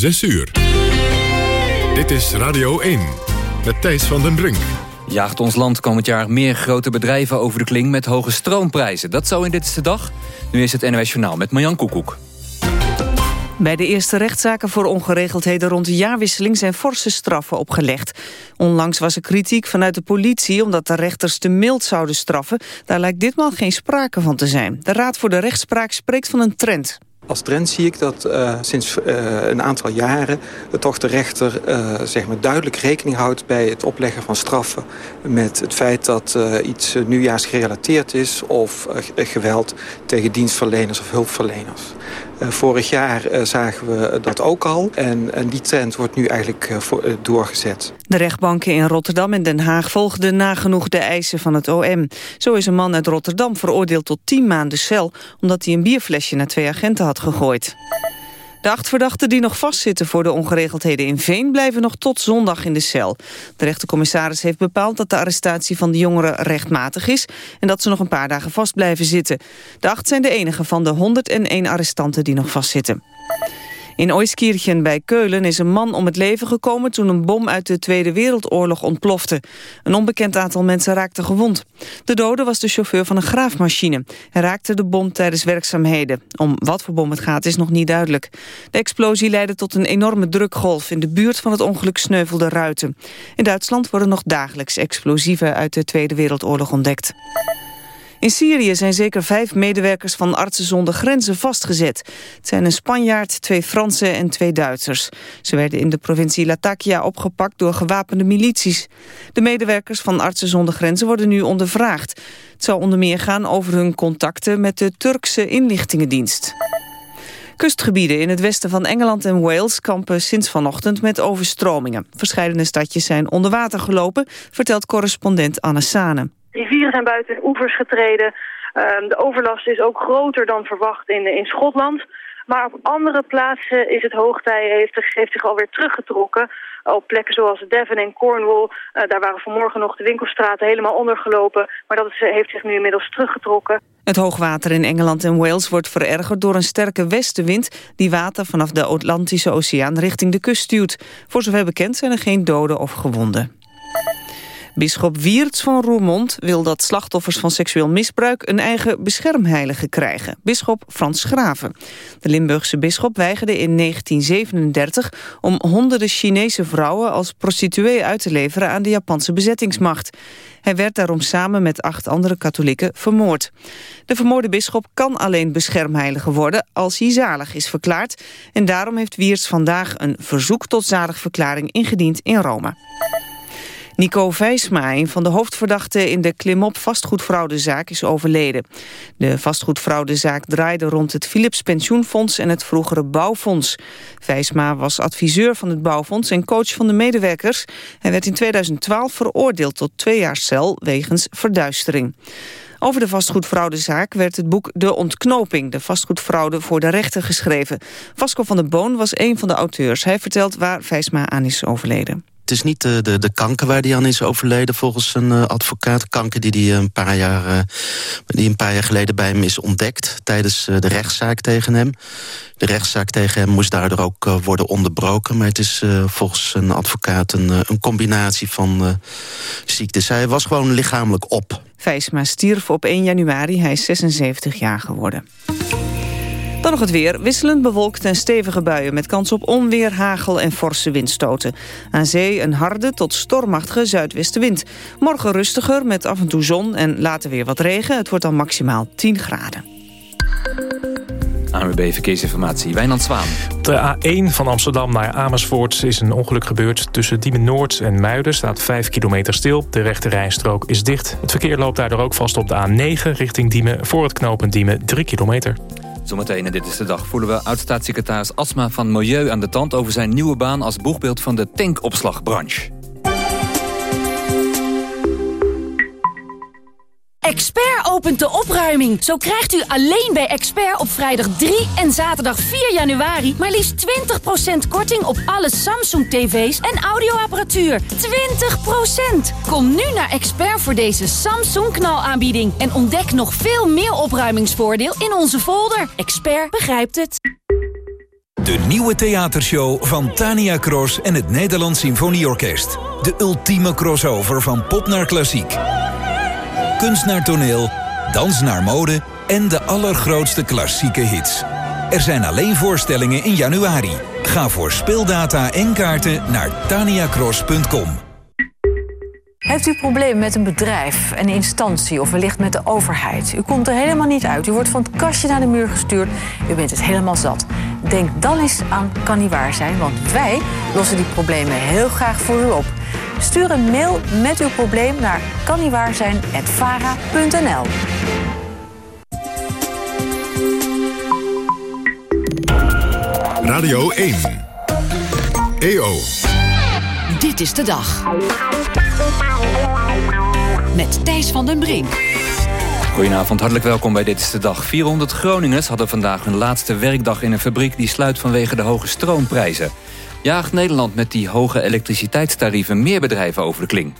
6 uur. Dit is Radio 1 met Thijs van den Brink. Jaagt ons land komend jaar meer grote bedrijven over de kling met hoge stroomprijzen. Dat zou in Dit is de Dag. Nu is het NOS Journaal met Marjan Koekoek. Bij de eerste rechtszaken voor ongeregeldheden rond de jaarwisseling zijn forse straffen opgelegd. Onlangs was er kritiek vanuit de politie omdat de rechters te mild zouden straffen. Daar lijkt ditmaal geen sprake van te zijn. De Raad voor de Rechtspraak spreekt van een trend. Als trend zie ik dat uh, sinds uh, een aantal jaren toch de rechter zeg maar duidelijk rekening houdt bij het opleggen van straffen. Met het feit dat iets nieuwjaarsgerelateerd is of geweld tegen dienstverleners of hulpverleners. Vorig jaar zagen we dat ook al en, en die trend wordt nu eigenlijk doorgezet. De rechtbanken in Rotterdam en Den Haag volgden nagenoeg de eisen van het OM. Zo is een man uit Rotterdam veroordeeld tot 10 maanden cel... omdat hij een bierflesje naar twee agenten had gegooid. De acht verdachten die nog vastzitten voor de ongeregeldheden in Veen... blijven nog tot zondag in de cel. De rechtercommissaris heeft bepaald dat de arrestatie van de jongeren rechtmatig is... en dat ze nog een paar dagen vast blijven zitten. De acht zijn de enige van de 101 arrestanten die nog vastzitten. In Oiskirchen bij Keulen is een man om het leven gekomen... toen een bom uit de Tweede Wereldoorlog ontplofte. Een onbekend aantal mensen raakte gewond. De dode was de chauffeur van een graafmachine. Hij raakte de bom tijdens werkzaamheden. Om wat voor bom het gaat is nog niet duidelijk. De explosie leidde tot een enorme drukgolf. In de buurt van het ongeluk sneuvelde ruiten. In Duitsland worden nog dagelijks explosieven uit de Tweede Wereldoorlog ontdekt. In Syrië zijn zeker vijf medewerkers van Artsen zonder Grenzen vastgezet. Het zijn een Spanjaard, twee Fransen en twee Duitsers. Ze werden in de provincie Latakia opgepakt door gewapende milities. De medewerkers van Artsen zonder Grenzen worden nu ondervraagd. Het zal onder meer gaan over hun contacten met de Turkse inlichtingendienst. Kustgebieden in het westen van Engeland en Wales kampen sinds vanochtend met overstromingen. Verscheidene stadjes zijn onder water gelopen, vertelt correspondent Anne Sane. Rivieren zijn buiten oevers getreden. Um, de overlast is ook groter dan verwacht in, in Schotland. Maar op andere plaatsen is het hoogtij heeft, heeft zich alweer teruggetrokken. Op plekken zoals Devon en Cornwall, uh, daar waren vanmorgen nog de winkelstraten helemaal ondergelopen. Maar dat is, heeft zich nu inmiddels teruggetrokken. Het hoogwater in Engeland en Wales wordt verergerd door een sterke westenwind... die water vanaf de Atlantische Oceaan richting de kust stuwt. Voor zover bekend zijn er geen doden of gewonden. Bisschop Wiertz van Roermond wil dat slachtoffers van seksueel misbruik een eigen beschermheilige krijgen. Bisschop Frans Schraven. De Limburgse bisschop weigerde in 1937 om honderden Chinese vrouwen als prostituee uit te leveren aan de Japanse bezettingsmacht. Hij werd daarom samen met acht andere katholieken vermoord. De vermoorde bisschop kan alleen beschermheilige worden als hij zalig is verklaard. En daarom heeft Wiertz vandaag een verzoek tot zaligverklaring ingediend in Rome. Nico Vijsma, een van de hoofdverdachten in de klimop vastgoedfraudezaak, is overleden. De vastgoedfraudezaak draaide rond het Philips Pensioenfonds en het vroegere Bouwfonds. Vijsma was adviseur van het Bouwfonds en coach van de medewerkers. Hij werd in 2012 veroordeeld tot twee jaar cel wegens verduistering. Over de vastgoedfraudezaak werd het boek De Ontknoping, de vastgoedfraude voor de rechter geschreven. Vasco van der Boon was een van de auteurs. Hij vertelt waar Vijsma aan is overleden. Het is niet de, de, de kanker waar hij aan is overleden volgens een uh, advocaat. Kanker die, die, een paar jaar, die een paar jaar geleden bij hem is ontdekt... tijdens de rechtszaak tegen hem. De rechtszaak tegen hem moest daardoor ook worden onderbroken. Maar het is volgens een advocaat een, een combinatie van ziektes. Hij was gewoon lichamelijk op. Vijsma stierf op 1 januari. Hij is 76 jaar geworden. Dan nog het weer. Wisselend bewolkt en stevige buien... met kans op onweer, hagel en forse windstoten. Aan zee een harde tot stormachtige zuidwestenwind. Morgen rustiger met af en toe zon en later weer wat regen. Het wordt dan maximaal 10 graden. ANWB Verkeersinformatie, Wijnand Zwaan. De A1 van Amsterdam naar Amersfoort is een ongeluk gebeurd. Tussen Diemen Noord en Muiden staat 5 kilometer stil. De rechte rijstrook is dicht. Het verkeer loopt daardoor ook vast op de A9 richting Diemen... voor het knooppunt Diemen 3 kilometer. Zometeen in Dit is de Dag voelen we oud-staatssecretaris Asma van Milieu aan de tand... over zijn nieuwe baan als boegbeeld van de tankopslagbranche. Expert opent de opruiming. Zo krijgt u alleen bij Expert op vrijdag 3 en zaterdag 4 januari... maar liefst 20% korting op alle Samsung-tv's en audioapparatuur. 20%! Kom nu naar Expert voor deze Samsung-knalaanbieding... en ontdek nog veel meer opruimingsvoordeel in onze folder. Expert begrijpt het. De nieuwe theatershow van Tania Cross en het Nederlands Symfonieorkest. De ultieme crossover van pop naar klassiek. Kunst naar toneel, dans naar mode en de allergrootste klassieke hits. Er zijn alleen voorstellingen in januari. Ga voor speeldata en kaarten naar taniacross.com. Heeft u problemen met een bedrijf, een instantie of wellicht met de overheid? U komt er helemaal niet uit. U wordt van het kastje naar de muur gestuurd. U bent het helemaal zat. Denk dan eens aan Kan Niet Waar Zijn, want wij lossen die problemen heel graag voor u op. Stuur een mail met uw probleem naar kanniewaarzijn.vara.nl Radio 1. EO. Dit is de dag. Met Thijs van den Brink. Goedenavond, hartelijk welkom bij Dit is de Dag. 400 Groningers hadden vandaag hun laatste werkdag in een fabriek... die sluit vanwege de hoge stroomprijzen. Jaagt Nederland met die hoge elektriciteitstarieven... meer bedrijven over de kling?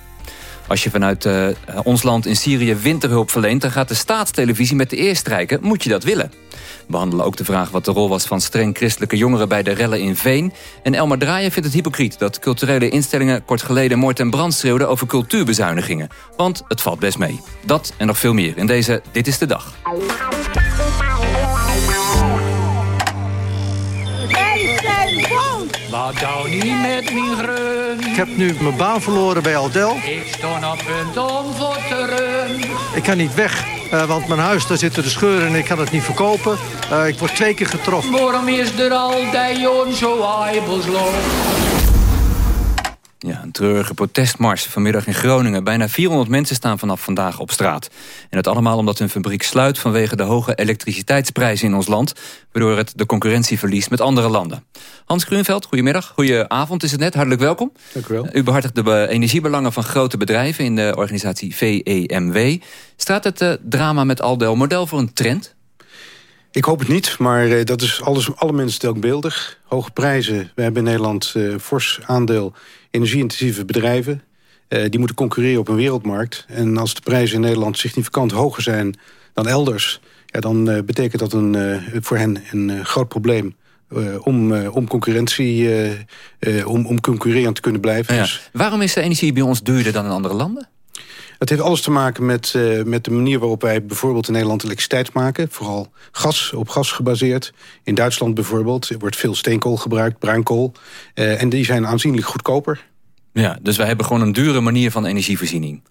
Als je vanuit uh, ons land in Syrië winterhulp verleent... dan gaat de staatstelevisie met de eer strijken. Moet je dat willen? We behandelen ook de vraag wat de rol was van streng christelijke jongeren... bij de rellen in Veen. En Elmar Draaien vindt het hypocriet dat culturele instellingen... kort geleden moord en brand schreeuwden over cultuurbezuinigingen. Want het valt best mee. Dat en nog veel meer in deze Dit is de Dag. Wat niet met mijn grun? Ik heb nu mijn baan verloren bij Aldel. Ik stond op punt om voor te run. Ik kan niet weg, uh, want mijn huis, daar zitten de scheuren en ik kan het niet verkopen. Uh, ik word twee keer getroffen. Waarom is er altijd Jon zo aibelsloos? Ja, een treurige protestmars vanmiddag in Groningen. Bijna 400 mensen staan vanaf vandaag op straat. En dat allemaal omdat hun fabriek sluit vanwege de hoge elektriciteitsprijzen in ons land... waardoor het de concurrentie verliest met andere landen. Hans Grunveld, goedemiddag. Goedenavond is het net, hartelijk welkom. Dank u wel. U behartigt de energiebelangen van grote bedrijven in de organisatie VEMW. Staat het uh, drama met Aldel model voor een trend? Ik hoop het niet, maar uh, dat is alles, alle mensen denkbeeldig. Hoge prijzen. We hebben in Nederland uh, fors aandeel energie-intensieve bedrijven. Uh, die moeten concurreren op een wereldmarkt. En als de prijzen in Nederland significant hoger zijn dan elders... Ja, dan betekent dat een, voor hen een groot probleem. om, om concurrentie, om, om concurrerend te kunnen blijven. Ja. Waarom is de energie bij ons duurder dan in andere landen? Het heeft alles te maken met, uh, met de manier waarop wij bijvoorbeeld in Nederland elektriciteit maken. Vooral gas, op gas gebaseerd. In Duitsland bijvoorbeeld wordt veel steenkool gebruikt, bruinkool. Uh, en die zijn aanzienlijk goedkoper. Ja, dus wij hebben gewoon een dure manier van energievoorziening.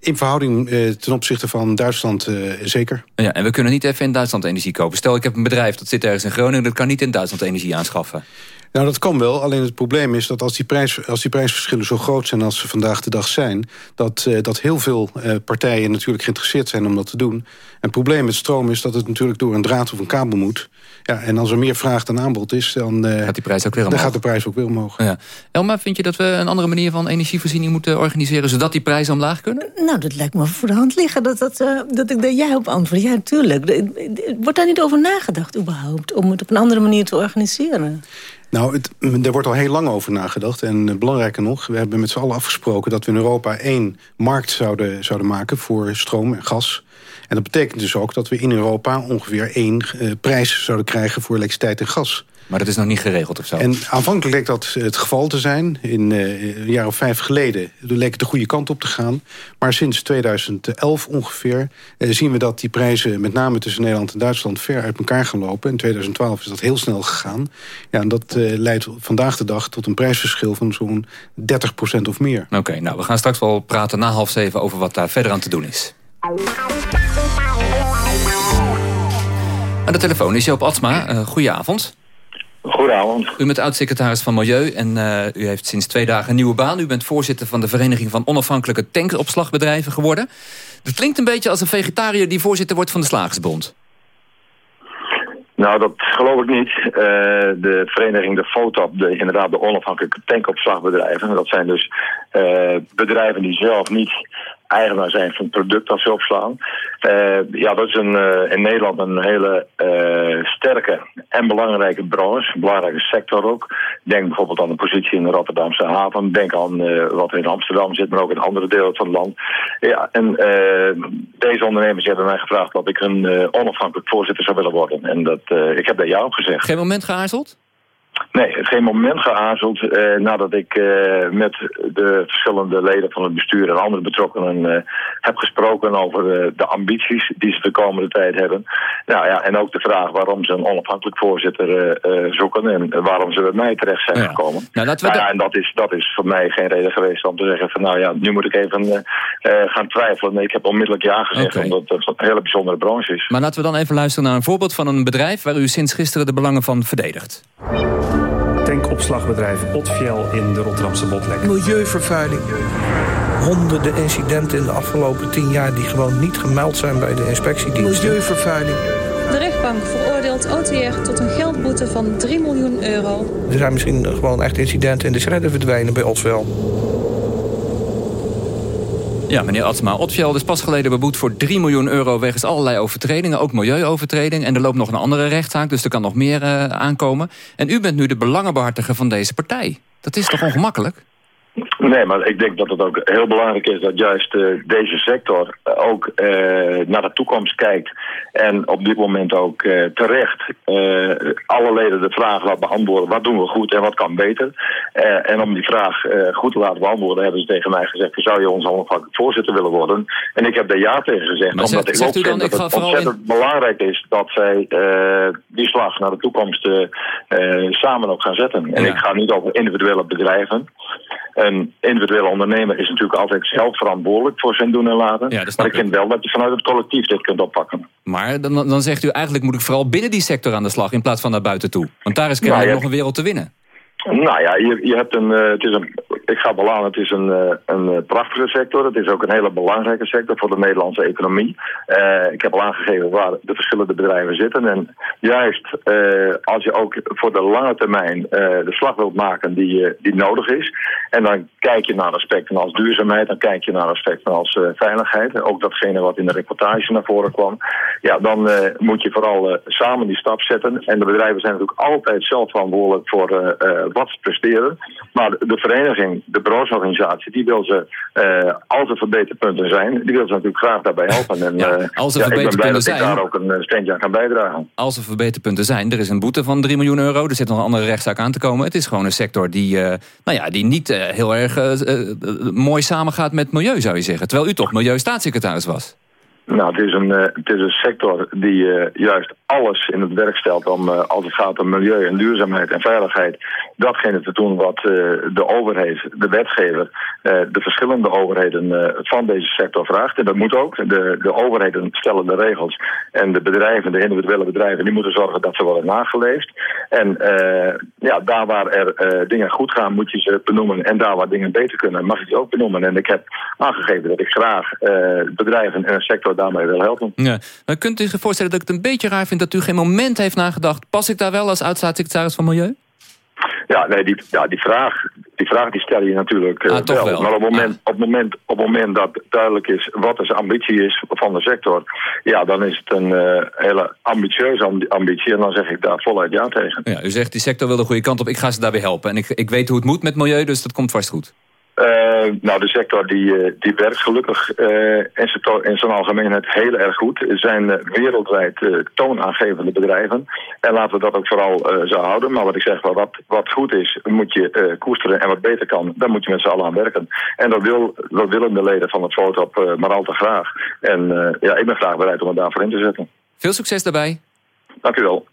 In verhouding uh, ten opzichte van Duitsland uh, zeker. Ja, en we kunnen niet even in Duitsland energie kopen. Stel, ik heb een bedrijf dat zit ergens in Groningen... dat kan niet in Duitsland energie aanschaffen. Nou, dat kan wel. Alleen het probleem is dat als die, prijs, als die prijsverschillen zo groot zijn... als ze vandaag de dag zijn... dat, uh, dat heel veel uh, partijen natuurlijk geïnteresseerd zijn om dat te doen. En het probleem met stroom is dat het natuurlijk door een draad of een kabel moet. Ja, en als er meer vraag dan aanbod is, dan, uh, gaat, die prijs ook weer omhoog. dan gaat de prijs ook weer omhoog. Ja. Elma, vind je dat we een andere manier van energievoorziening moeten organiseren... zodat die prijzen omlaag kunnen? Nou, dat lijkt me voor de hand liggen dat, dat, dat ik daar jij op antwoord. Ja, natuurlijk. Wordt daar niet over nagedacht überhaupt... om het op een andere manier te organiseren? Nou, het, er wordt al heel lang over nagedacht. En uh, belangrijker nog, we hebben met z'n allen afgesproken... dat we in Europa één markt zouden, zouden maken voor stroom en gas. En dat betekent dus ook dat we in Europa ongeveer één uh, prijs zouden krijgen... voor elektriciteit en gas. Maar dat is nog niet geregeld of zo? En aanvankelijk leek dat het geval te zijn. In uh, een jaar of vijf geleden leek het de goede kant op te gaan. Maar sinds 2011 ongeveer uh, zien we dat die prijzen... met name tussen Nederland en Duitsland ver uit elkaar gaan lopen. In 2012 is dat heel snel gegaan. Ja, en dat uh, leidt vandaag de dag tot een prijsverschil van zo'n 30% of meer. Oké, okay, nou we gaan straks wel praten na half zeven... over wat daar verder aan te doen is. Aan de telefoon is Joop Atsma. Uh, goedenavond. Goedenavond. U bent oud-secretaris van Milieu en uh, u heeft sinds twee dagen een nieuwe baan. U bent voorzitter van de Vereniging van Onafhankelijke Tankopslagbedrijven geworden. Dat klinkt een beetje als een vegetariër die voorzitter wordt van de Slagersbond. Nou, dat geloof ik niet. Uh, de vereniging, de FOTAP, de, inderdaad de onafhankelijke tankopslagbedrijven... dat zijn dus uh, bedrijven die zelf niet eigenaar zijn van het product dat ze opslaan. Uh, ja, dat is een, uh, in Nederland een hele uh, sterke en belangrijke branche, een belangrijke sector ook. Denk bijvoorbeeld aan de positie in de Rotterdamse haven. Denk aan wat in Amsterdam zit, maar ook in andere delen van het land. Ja, en deze ondernemers hebben mij gevraagd dat ik een onafhankelijk voorzitter zou willen worden. En dat, ik heb daar ja op gezegd. Geen moment geaarzeld? Nee, geen moment geaarzeld eh, nadat ik eh, met de verschillende leden van het bestuur en andere betrokkenen eh, heb gesproken over eh, de ambities die ze de komende tijd hebben. Nou ja, en ook de vraag waarom ze een onafhankelijk voorzitter eh, eh, zoeken en waarom ze bij mij terecht zijn gekomen. Nou, laten we Nou ja, en dat is, dat is voor mij geen reden geweest om te zeggen van nou ja, nu moet ik even gaan twijfelen. Nee, ik heb onmiddellijk ja gezegd, omdat het een hele bijzondere branche is. Maar laten we dan even luisteren naar een voorbeeld van een bedrijf... waar u sinds gisteren de belangen van verdedigt. Tankopslagbedrijf Otfiel in de Rotterdamse Botlek. Milieuvervuiling. Honderden incidenten in de afgelopen tien jaar... die gewoon niet gemeld zijn bij de inspectiedienst. Milieuvervuiling. De rechtbank veroordeelt OTR tot een geldboete van 3 miljoen euro. Er zijn misschien gewoon echt incidenten in de shredder verdwenen bij Otfiel. Ja, meneer Atsma, Otfiel is pas geleden beboet voor 3 miljoen euro... wegens allerlei overtredingen, ook milieuovertreding. En er loopt nog een andere rechtszaak, dus er kan nog meer eh, aankomen. En u bent nu de belangenbehartiger van deze partij. Dat is toch ongemakkelijk? Nee, maar ik denk dat het ook heel belangrijk is dat juist eh, deze sector ook eh, naar de toekomst kijkt. En op dit moment ook eh, terecht alle leden de vraag laat beantwoorden. Wat doen we goed en wat kan beter? En om die vraag goed te laten beantwoorden hebben ze tegen mij gezegd... zou je ons onafhankelijk voorzitter willen worden? En ik heb daar ja tegen gezegd. Maar omdat zegt- ik ook dan, vind ik dat het ontzettend belangrijk is... dat zij die slag naar de toekomst samen ook gaan zetten. En Ja. ik ga niet over individuele bedrijven... Een individuele ondernemer is natuurlijk altijd zelf verantwoordelijk voor zijn doen en laten. Ja, maar ik vind wel dat je vanuit het collectief dit kunt oppakken. Maar dan, dan zegt u eigenlijk moet ik vooral binnen die sector aan de slag... in plaats van naar buiten toe. Want daar is Nou, kennelijk ja. nog een wereld te winnen. Nou ja, je, je hebt een, eh, het is een, ik ga wel aan, het is een, eh, een eh, prachtige sector. Het is ook een hele belangrijke sector voor de Nederlandse economie. Ik heb al aangegeven waar de verschillende bedrijven zitten. En juist als je ook voor de lange termijn de slag wilt maken die, die nodig is. En dan kijk je naar aspecten als duurzaamheid, dan kijk je naar aspecten als veiligheid. Ook datgene wat in de reportage naar voren kwam. Ja, dan moet je vooral samen die stap zetten. En de bedrijven zijn natuurlijk altijd zelf verantwoordelijk voor wat ze presteren. Maar de, vereniging, de brancheorganisatie, die wil ze, eh, als er verbeterpunten zijn, die wil ze natuurlijk graag daarbij helpen. En, eh, als er ja, ik ben blij verbeterpunten dat zijn- ik daar ook een eh, steentje aan kan bijdragen. Als er verbeterpunten zijn, er is een boete van 3 miljoen euro. Er zit nog een andere rechtszaak aan te komen. Het is gewoon een sector die, nou ja, die niet heel erg mooi samengaat met milieu, zou je zeggen. Terwijl u toch milieustaatssecretaris was. Nou, het is een, eh, het is een sector die eh, juist alles in het werk stelt om, eh, als het gaat om milieu en duurzaamheid en veiligheid, datgene te doen wat de overheid, de wetgever, de verschillende overheden van deze sector vraagt. En dat moet ook. De, de overheden stellen de regels en de bedrijven, de individuele bedrijven, die moeten zorgen dat ze worden nageleefd. En ja, daar waar er dingen goed gaan, moet je ze benoemen. En daar waar dingen beter kunnen, mag je die ook benoemen. En ik heb aangegeven dat ik graag bedrijven en een sector daarmee wil helpen. Ja. Maar kunt u zich voorstellen dat ik het een beetje raar vind... dat u geen moment heeft nagedacht... pas ik daar wel als oud-staatssecretaris van Milieu? Ja, nee, die, ja, die, vraag, die vraag die stel je natuurlijk eh, Ah, wel. Maar op het, moment, op, moment, op moment dat duidelijk is wat de ambitie is van de sector... ja, dan is het een eh, hele ambitieuze ambi- ambitie. En dan zeg ik daar voluit ja tegen. Ja, u zegt die sector wil de goede kant op. Ik ga ze daarbij helpen. En ik, ik weet hoe het moet met milieu, dus dat komt vast goed. Eh, nou, de sector die, eh, die werkt gelukkig eh, in zijn in zijn algemeenheid heel erg goed. Er zijn wereldwijd toonaangevende bedrijven. En laten we dat ook vooral zo houden. Maar wat ik zeg, wel, wat, wat goed is, moet je koesteren. En wat beter kan, daar moet je met z'n allen aan werken. En dat, wil, dat willen de leden van het Fotop eh, maar al te graag. En ja, ik ben graag bereid om het daarvoor in te zetten. Veel succes daarbij. Dank u wel.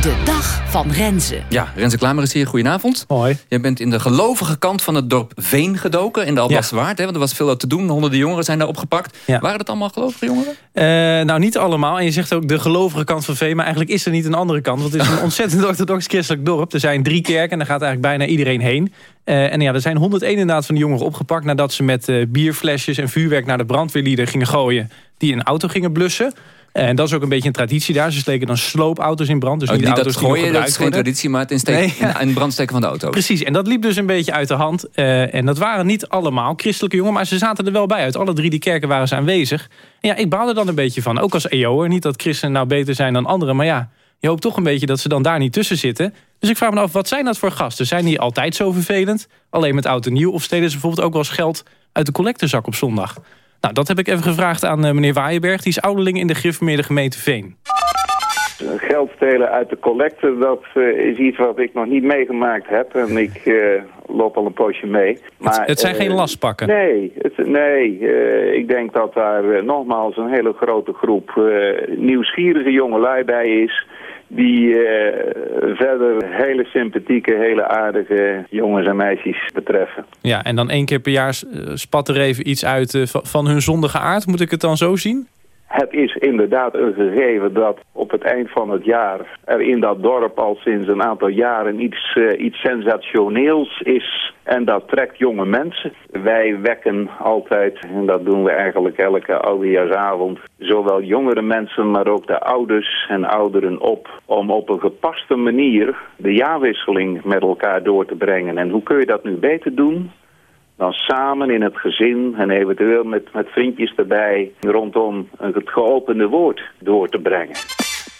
De dag van Renze. Ja, Renze Klamer is hier. Goedenavond. Hoi. Je bent in de gelovige kant van het dorp Veen gedoken. In de Alblasserwaard. hè, Want er was veel te doen. Honderden jongeren zijn daar opgepakt. Waren dat allemaal gelovige jongeren? Eh, nou, niet allemaal. En je zegt ook de gelovige kant van Veen. Maar eigenlijk is er niet een andere kant. Want het is een ontzettend orthodox christelijk dorp. Er zijn drie kerken en daar gaat eigenlijk bijna iedereen heen. Eh, en ja, er zijn 101 inderdaad van de jongeren opgepakt... nadat ze met eh, bierflesjes en vuurwerk naar de brandweerlieden gingen gooien... die een auto gingen blussen. En dat is ook een beetje een traditie daar. Ze steken dan sloopauto's in brand. Dus Oh, niet, niet dat auto's die nog gooien, dat is geen worden. traditie, maar het insteek, Nee, ja. een brandsteken van de auto. Precies, en dat liep dus een beetje uit de hand. Eh, en dat waren niet allemaal christelijke jongeren, maar ze zaten er wel bij. Uit alle drie die kerken waren ze aanwezig. En ja, ik baal er dan een beetje van. Ook als EO'er. Niet dat christenen nou beter zijn dan anderen, maar ja... je hoopt toch een beetje dat ze dan daar niet tussen zitten. Dus ik vraag me af, wat zijn dat voor gasten? Zijn die altijd zo vervelend? Alleen met oud en nieuw? Of stelen ze bijvoorbeeld ook wel eens geld uit de collectezak op zondag? Nou, dat heb ik even gevraagd aan eh, meneer Waaienberg. Die is ouderling in de gereformeerde gemeente Veen. Geld stelen uit de collecte, dat uh, is iets wat ik nog niet meegemaakt heb. En ik uh, loop al een poosje mee. Maar, het, het zijn geen lastpakken? Nee, het, nee ik denk dat daar nogmaals een hele grote groep nieuwsgierige jongelui bij is die uh, verder hele sympathieke, hele aardige jongens en meisjes betreffen. Ja, en dan één keer per jaar spat er even iets uit uh, van hun zondige aard. Moet ik het dan zo zien? Het is inderdaad een gegeven dat op het eind van het jaar er in dat dorp al sinds een aantal jaren iets, uh, iets sensationeels is. En dat trekt jonge mensen. Wij wekken altijd, en dat doen we eigenlijk elke oudejaarsavond, zowel jongere mensen, maar ook de ouders en ouderen op om op een gepaste manier de jaarwisseling met elkaar door te brengen. En hoe kun je dat nu beter doen? Dan samen in het gezin en eventueel met, met vriendjes erbij... rondom het geopende woord door te brengen.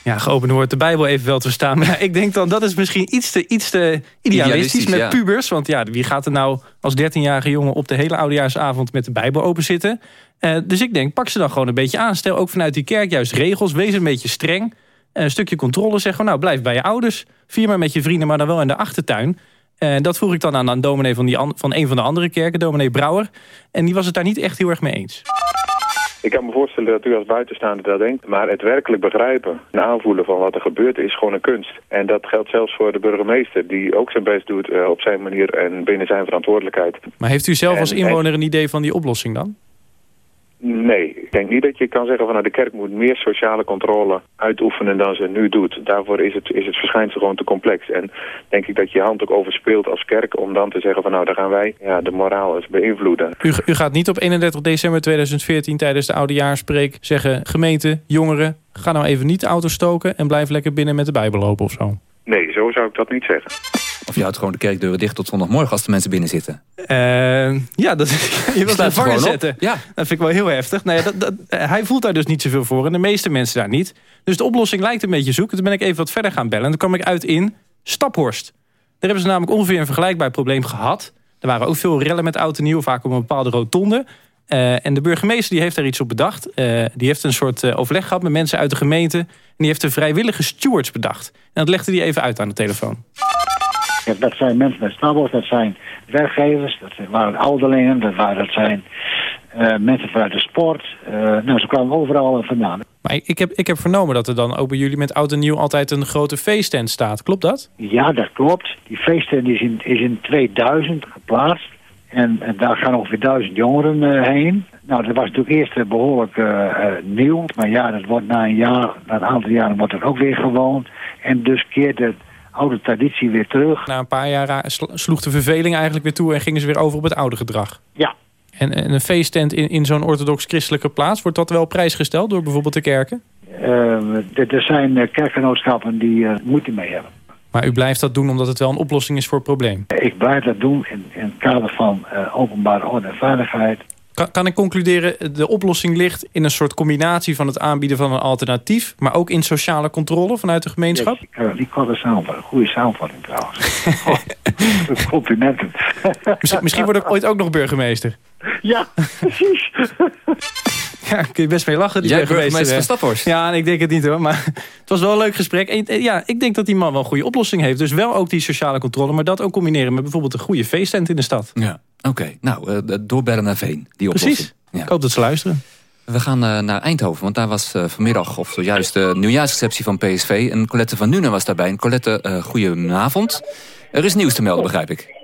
Ja, geopend woord de Bijbel even wel te verstaan. Maar ik denk dan, dat is misschien iets te, iets te idealistisch, met pubers. Want ja, wie gaat er nou als 13-jarige jongen op de hele oudejaarsavond met de Bijbel openzitten? Uh, dus ik denk, pak ze dan gewoon een beetje aan. Stel ook vanuit die kerk juist regels. Wees een beetje streng. Een stukje controle. Zeg gewoon, nou, blijf bij je ouders. Vier maar met je vrienden, maar dan wel in de achtertuin. En dat vroeg ik dan aan een dominee van, die van een van de andere kerken, dominee Brouwer. En die was het daar niet echt heel erg mee eens. Ik kan me voorstellen dat u als buitenstaander dat denkt. Maar het werkelijk begrijpen en aanvoelen van wat er gebeurt is gewoon een kunst. En dat geldt zelfs voor de burgemeester die ook zijn best doet uh, op zijn manier en binnen zijn verantwoordelijkheid. Maar heeft u zelf als inwoner een idee van die oplossing dan? Nee, ik denk niet dat je kan zeggen van nou, de kerk moet meer sociale controle uitoefenen dan ze nu doet. Daarvoor is het, is het verschijnsel gewoon te complex. En denk ik dat je hand ook overspeelt als kerk om dan te zeggen van nou, daar gaan wij ja, de moraal eens beïnvloeden. U, u gaat niet op 31 december 2014 tijdens de oudejaarspreek zeggen gemeente, jongeren, ga nou even niet de auto stoken en blijf lekker binnen met de Bijbel lopen of zo. Nee, zo zou ik dat niet zeggen. Of je houdt gewoon de kerkdeuren dicht tot zondagmorgen als de mensen binnen zitten. Uh, ja, dat, je wilt het vangen zetten. Ja. Dat vind ik wel heel heftig. Nee, dat, dat, hij voelt daar dus niet zoveel voor. En de meeste mensen daar niet. Dus de oplossing lijkt een beetje zoeken. Toen ben ik even wat verder gaan bellen. En toen kwam ik uit in Staphorst. Daar hebben ze namelijk ongeveer een vergelijkbaar probleem gehad. Er waren ook veel rellen met oud en nieuw. Vaak op een bepaalde rotonde. Uh, en de burgemeester die heeft daar iets op bedacht. Uh, die heeft een soort uh, overleg gehad met mensen uit de gemeente. En die heeft een vrijwillige stewards bedacht. En dat legde hij even uit aan de telefoon. Dat zijn mensen met snabbels, dat zijn werkgevers, dat waren ouderlingen, dat, waren, dat zijn uh, mensen vanuit de sport. Uh, nou, ze kwamen overal vandaan. Maar ik, ik, heb, ik heb vernomen dat er dan ook bij jullie met oud en nieuw altijd een grote feesttent staat. Klopt dat? Ja, dat klopt. Die feesttent is in, is in 2000 geplaatst. En, en daar gaan ongeveer duizend jongeren uh, heen. Nou, dat was natuurlijk eerst behoorlijk nieuw. Maar ja, dat wordt na een jaar, na een aantal jaren wordt er ook weer gewoond. En dus keert het oude traditie weer terug. Na een paar jaar sloeg de verveling eigenlijk weer toe... en gingen ze weer over op het oude gedrag. Ja. En, en een feesttent in, in zo'n orthodox-christelijke plaats... wordt dat wel prijsgesteld door bijvoorbeeld de kerken? Uh, er zijn eh, kerkgenootschappen die er moeite mee hebben. Maar u blijft dat doen omdat het wel een oplossing is voor het probleem? Ik blijf dat doen in, in het kader van uh, openbare orde en veiligheid. Kan, kan ik concluderen, de oplossing ligt in een soort combinatie van het aanbieden van een alternatief, maar ook in sociale controle vanuit de gemeenschap? Ja, die korte samenvatting, goede samenvatting trouwens. oh, complimenten. misschien, misschien word ik ooit ook nog burgemeester. Ja, precies. Ja, kun je best mee lachen. Die Jij burgemeester van Staphorst. Ja, ik denk het niet hoor. Maar het was wel een leuk gesprek. En, ja, ik denk dat die man wel een goede oplossing heeft. Dus wel ook die sociale controle. Maar dat ook combineren met bijvoorbeeld een goede feesttent in de stad. Ja, oké. Nou, uh, doorbellen naar Veen. Die oplossing. Precies. Ja. Ik hoop dat ze luisteren. We gaan uh, naar Eindhoven, want daar was uh, vanmiddag, of zojuist de nieuwjaarsreceptie van PSV. En Colette van Nuenen was daarbij. En Colette, uh, goedenavond. Er is nieuws te melden, begrijp ik.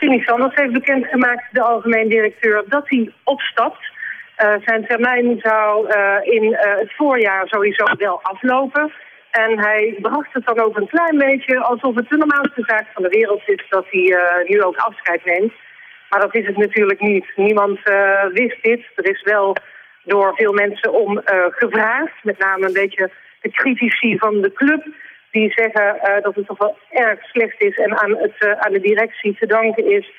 Vinnie Sanders heeft bekendgemaakt, de algemeen directeur, dat hij opstapt. Uh, zijn termijn zou uh, in uh, het voorjaar sowieso wel aflopen. En hij bracht het dan ook een klein beetje alsof het de normaalste zaak van de wereld is dat hij nu ook afscheid neemt. Maar dat is het natuurlijk niet. Niemand wist dit. Er is wel door veel mensen om gevraagd. Met name een beetje de critici van de club. Die zeggen dat het toch wel erg slecht is en aan, het, aan de directie te danken is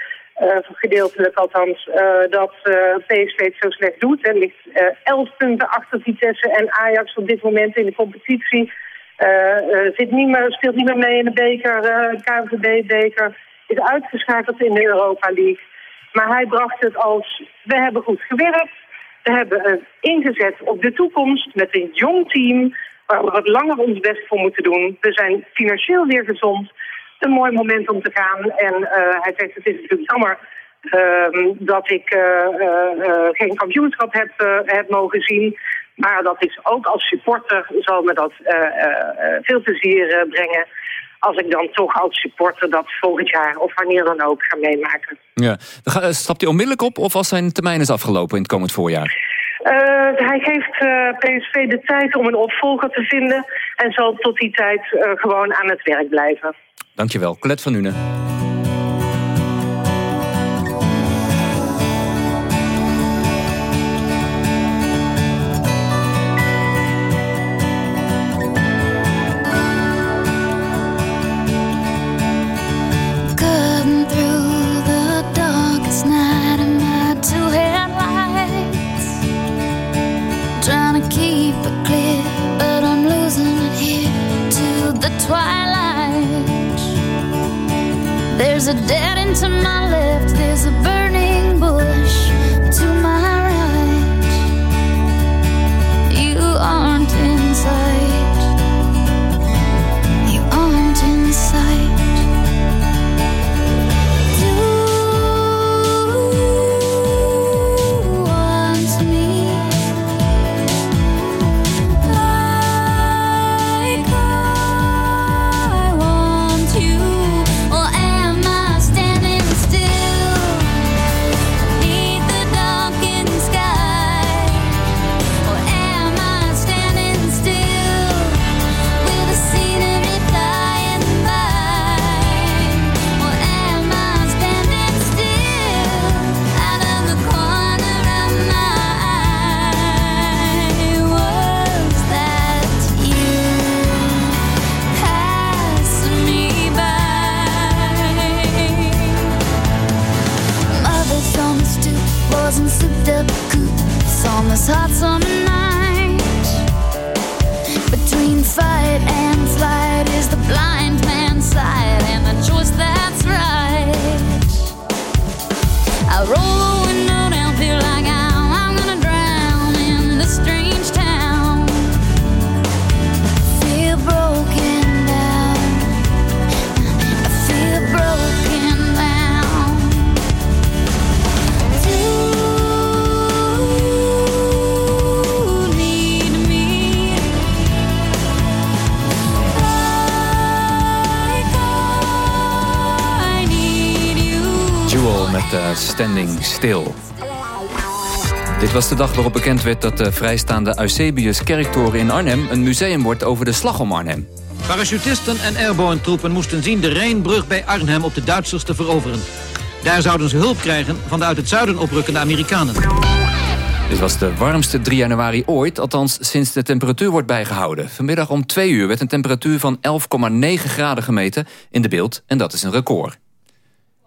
uh, gedeeltelijk althans, dat PSV het zo slecht doet. Er ligt 11 punten achter Vitesse en Ajax op dit moment in de competitie. zit niet meer, speelt niet meer mee in de beker, KNVB-beker. Is uitgeschakeld in de Europa League. Maar hij bracht het als, we hebben goed gewerkt. We hebben ingezet op de toekomst met een jong team waar we wat langer ons best voor moeten doen. We zijn financieel weer gezond. Een mooi moment om te gaan. En hij zegt, het is natuurlijk jammer Ehm, dat ik eh, eh, eh, geen kampioenschap heb, heb mogen zien. Maar dat is ook als supporter zal me dat veel plezier brengen als ik dan toch als supporter dat volgend jaar of wanneer dan ook ga meemaken. Ja. Stapt hij onmiddellijk op of als zijn termijn is afgelopen in het komend voorjaar? Hij geeft PSV de tijd om een opvolger te vinden en zal tot die tijd gewoon aan het werk blijven. Dankjewel, Colette van Nuenen. Standing Still. Dit was de dag waarop bekend werd dat de vrijstaande Eusebius kerktoren in Arnhem... een museum wordt over de slag om Arnhem. Parachutisten en airborne troepen moesten zien de Rijnbrug bij Arnhem op de Duitsers te veroveren. Daar zouden ze hulp krijgen van de uit het zuiden oprukkende Amerikanen. Dit was de warmste 3 januari ooit, althans sinds de temperatuur wordt bijgehouden. Vanmiddag om 2 uur werd een temperatuur van 11,9 graden gemeten in de beeld en dat is een record.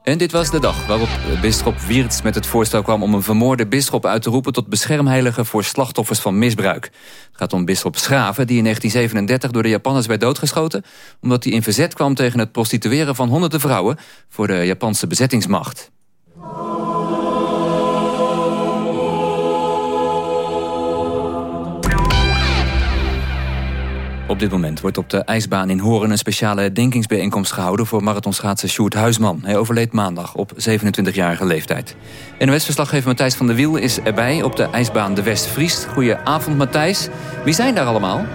En dit was de dag waarop bisschop Wiertz met het voorstel kwam... om een vermoorde bisschop uit te roepen tot beschermheilige... voor slachtoffers van misbruik. Het gaat om bisschop Schraven, die in 1937 door de Japanners werd doodgeschoten... omdat hij in verzet kwam tegen het prostitueren van honderden vrouwen... voor de Japanse bezettingsmacht. Op dit moment wordt op de ijsbaan in Horen een speciale denkingsbijeenkomst gehouden voor marathonschaatser Sjoerd Huisman. Hij overleed maandag op 27-jarige leeftijd. NOS-verslaggever Matthijs van der Wiel is erbij op de ijsbaan de Westfries. Goedenavond Matthijs. Wie zijn daar allemaal?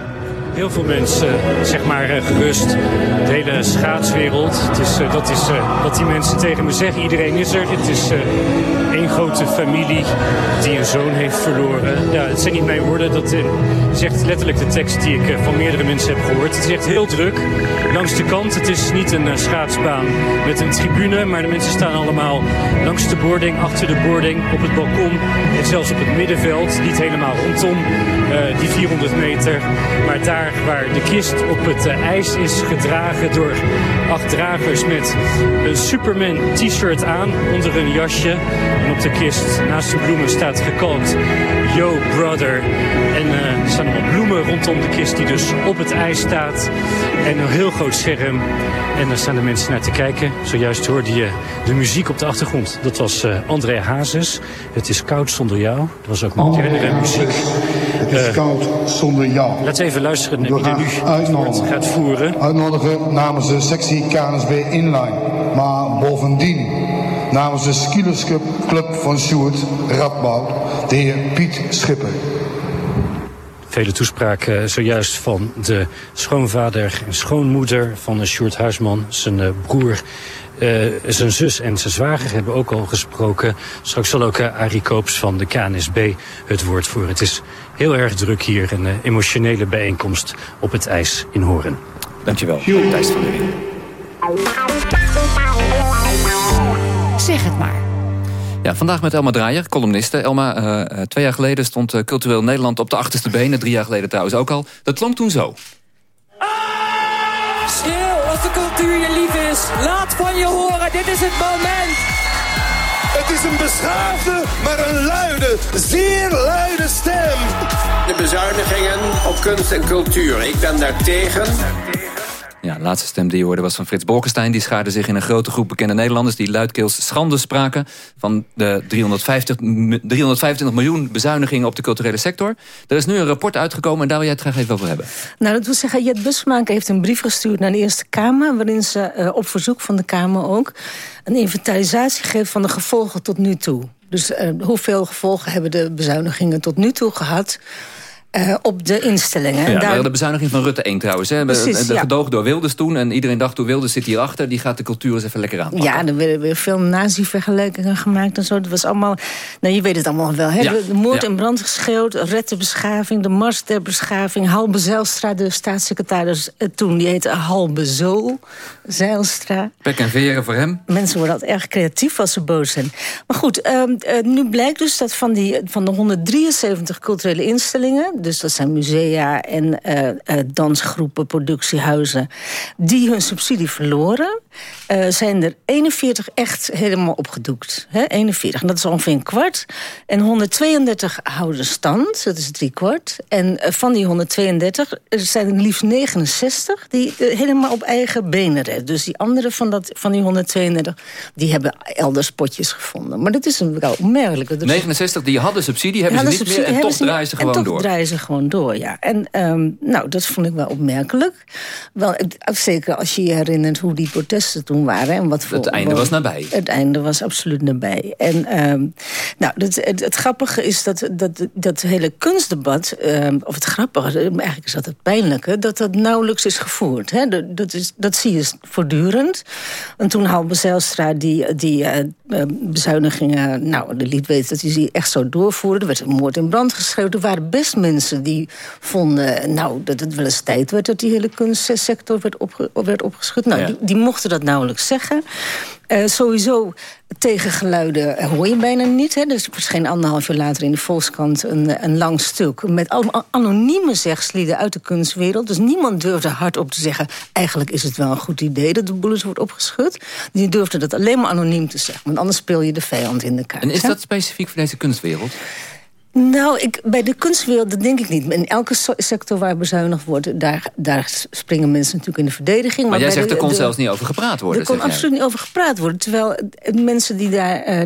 Heel veel mensen, zeg maar, eh, gerust. De hele schaatswereld. Het is, eh, dat is wat die mensen tegen me zeggen. Iedereen is er. Het is grote familie die een zoon heeft verloren. Ja, het zijn niet mijn woorden. Dat zegt letterlijk de tekst die ik van meerdere mensen heb gehoord. Het is echt heel druk. Langs de kant. Het is niet een schaatsbaan met een tribune. Maar de mensen staan allemaal langs de boarding, achter de boarding, op het balkon. En zelfs op het middenveld. Niet helemaal rondom die 400 meter. Maar daar waar de kist op het eh, ijs is gedragen door acht dragers met een Superman t-shirt aan onder een jasje. De kist naast de bloemen staat gekalkt Yo Brother. En uh, er staan allemaal bloemen rondom de kist die dus op het ijs staat. En een heel groot scherm. En daar staan de mensen naar te kijken. Zojuist hoorde je de muziek op de achtergrond. Dat was uh, André Hazes. Het is koud zonder jou. Dat was ook modernere muziek. Het is koud zonder jou. We even luisteren naar wie nu woord gaat voeren. Uitnodigen namens de sectie KNSB Inline. Maar bovendien namens de skielerskip club van Sjoerd Radboud, de heer Piet Schipper. Vele toespraken zojuist van de schoonvader en schoonmoeder van Sjoerd Huisman, zijn eh, broer. eh, zijn zus en zijn zwager hebben ook al gesproken. Straks zal ook uh, Arie Koops van de KNSB het woord voeren. Het is heel erg druk hier, een uh, emotionele bijeenkomst op het ijs in Horen. Dankjewel, Thijs van der. Zeg het maar. Ja, vandaag met Elma Draaier, columniste. Elma, uh, twee jaar geleden stond uh, Cultureel Nederland op de achterste benen. Drie jaar geleden trouwens ook al. Dat klonk toen zo. Schreeuw als de cultuur je lief is. Laat van je horen, dit is het moment. Het is een beschaafde, maar een luide, zeer luide stem. De bezuinigingen op kunst en cultuur. Ik ben daar tegen. Ja, de laatste stem die je hoorde was van Frits Bolkestein. Die schaarde zich in een grote groep bekende Nederlanders... die luidkeels schande spraken van de 350, 325 miljoen bezuinigingen op de culturele sector. Er is nu een rapport uitgekomen en daar wil jij het graag even over hebben. Nou, dat wil zeggen, Jet Busmaker heeft een brief gestuurd naar de Eerste Kamer... waarin ze uh, op verzoek van de Kamer ook een inventarisatie geeft van de gevolgen tot nu toe. Dus uh, hoeveel gevolgen hebben de bezuinigingen tot nu toe gehad... Uh, op de instellingen. Ja, daar... de bezuiniging van Rutte 1 trouwens. Hè. Precies, de ja. gedoogd door Wilders toen. En iedereen dacht, door Wilders zit hierachter. Die gaat de cultuur eens even lekker aanpakken. Ja, er werden weer veel nazi-vergelijkingen gemaakt en zo. Dat was allemaal... Nou, je weet het allemaal wel. Hè? Ja. De moord en brand geschreeuwd. Red de beschaving. De mars der beschaving. Halbe Zijlstra, de staatssecretaris uh, toen. Die heette Halbe Zo Zijlstra. Pek en veren voor hem. Mensen worden altijd erg creatief als ze boos zijn. Maar goed, uh, nu blijkt dus dat van, die, van de 173 culturele instellingen dus dat zijn musea en uh, uh, dansgroepen, productiehuizen... die hun subsidie verloren, uh, zijn er 41 echt helemaal opgedoekt. Hè? 41, en dat is ongeveer een kwart. En 132 houden stand, dat is drie kwart. En van die 132 er zijn er liefst 69 die helemaal op eigen benen redden. Dus die andere van, dat, van die 132, die hebben elders potjes gevonden. Maar dat is een wel opmerkelijk. 69 die hadden subsidie, hebben ja, ze niet subsidie, meer... en toch draaien ze gewoon door. Ze gewoon door, ja. En um, nou, dat vond ik wel opmerkelijk. Wel, zeker als je je herinnert hoe die protesten toen waren. En wat voor, het einde was nabij. Het einde was absoluut nabij. En um, nou, het, het, het, grappige is dat dat, dat hele kunstdebat... Um, of het grappige, eigenlijk is dat het pijnlijke... dat dat nauwelijks is gevoerd. Hè? Dat, dat, is, dat zie je voortdurend. En toen Halbe Zijlstra die, die uh, bezuinigingen... nou, de liet weten dat hij die echt zou doorvoeren. Er werd een moord in brand geschreven. Er waren best mensen die vonden nou, dat het wel eens tijd werd... dat die hele kunstsector werd, opge werd opgeschud. Nou, ja. die, die, mochten dat nauwelijks zeggen. Uh, sowieso tegengeluiden hoor je bijna niet. Hè. Dus er verscheen anderhalf jaar later in de Volkskrant een, een lang stuk... met allemaal anonieme zegslieden uit de kunstwereld. Dus niemand durfde hardop te zeggen... eigenlijk is het wel een goed idee dat de boel wordt opgeschud. Die durfde dat alleen maar anoniem te zeggen. Want anders speel je de vijand in de kaart. En is dat specifiek voor deze kunstwereld? Nou, ik, bij de kunstwereld, dat denk ik niet. In elke sector waar bezuinigd wordt, daar, daar springen mensen natuurlijk in de verdediging. Maar, maar jij zegt, de, er kon zelfs niet over gepraat worden. Er kon absoluut niet over gepraat worden. Terwijl mensen die daar uh,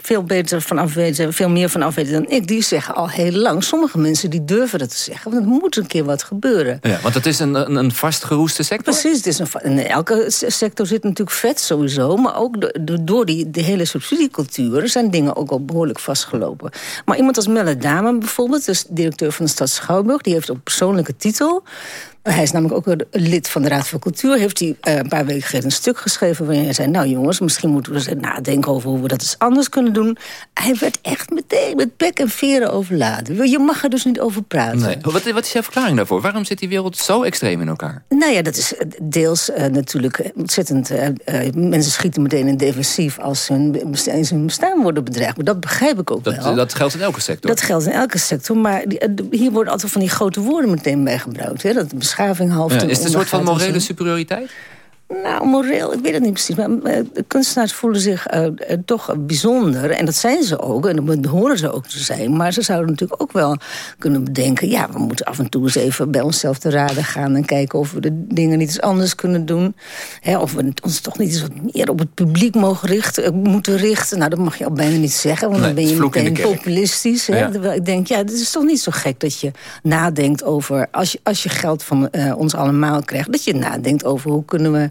veel beter van af weten, veel meer van af weten dan ik, die zeggen al heel lang. Sommige mensen die durven dat te zeggen, want er moet een keer wat gebeuren. Ja, want het is een, een, een vastgeroeste sector? Precies, het is een, in elke sector zit natuurlijk vet sowieso, maar ook de, door die de hele subsidiecultuur zijn dingen ook al behoorlijk vastgelopen. Maar iemand als Dame bijvoorbeeld, dus directeur van de stad Schouwburg... die heeft op persoonlijke titel... Hij is namelijk ook lid van de Raad voor Cultuur. Heeft hij uh, een paar weken geleden een stuk geschreven... waarin hij zei, nou jongens, misschien moeten we eens nadenken... over hoe we dat eens anders kunnen doen. Hij werd echt meteen met pek en veren overladen. Je mag er dus niet over praten. Nee. Wat, wat is jouw verklaring daarvoor? Waarom zit die wereld zo extreem in elkaar? Nou ja, dat is deels uh, natuurlijk ontzettend... Uh, mensen schieten meteen in defensief... als hun bestaan, hun bestaan worden bedreigd. Maar dat begrijp ik ook dat, wel. Dat geldt in elke sector? Dat geldt in elke sector. Maar die, hier worden altijd van die grote woorden meteen bij gebruikt. Hè? Dat beschaving half ja, Is het een soort van morele superioriteit? Nou, moreel, ik weet het niet precies. Maar de kunstenaars voelen zich uh, uh, toch bijzonder. En dat zijn ze ook. En dat horen ze ook te zijn. Maar ze zouden natuurlijk ook wel kunnen bedenken... ja, we moeten af en toe eens even bij onszelf te raden gaan... en kijken of we de dingen niet eens anders kunnen doen. Hè, of we ons toch niet eens wat meer op het publiek mogen richten, moeten richten. Nou, dat mag je al bijna niet zeggen. Want nee, dan ben je meteen populistisch. Hè? Ja. Terwijl ik denk, ja, het is toch niet zo gek dat je nadenkt over... als je, als je geld van ons allemaal krijgt... dat je nadenkt over hoe kunnen we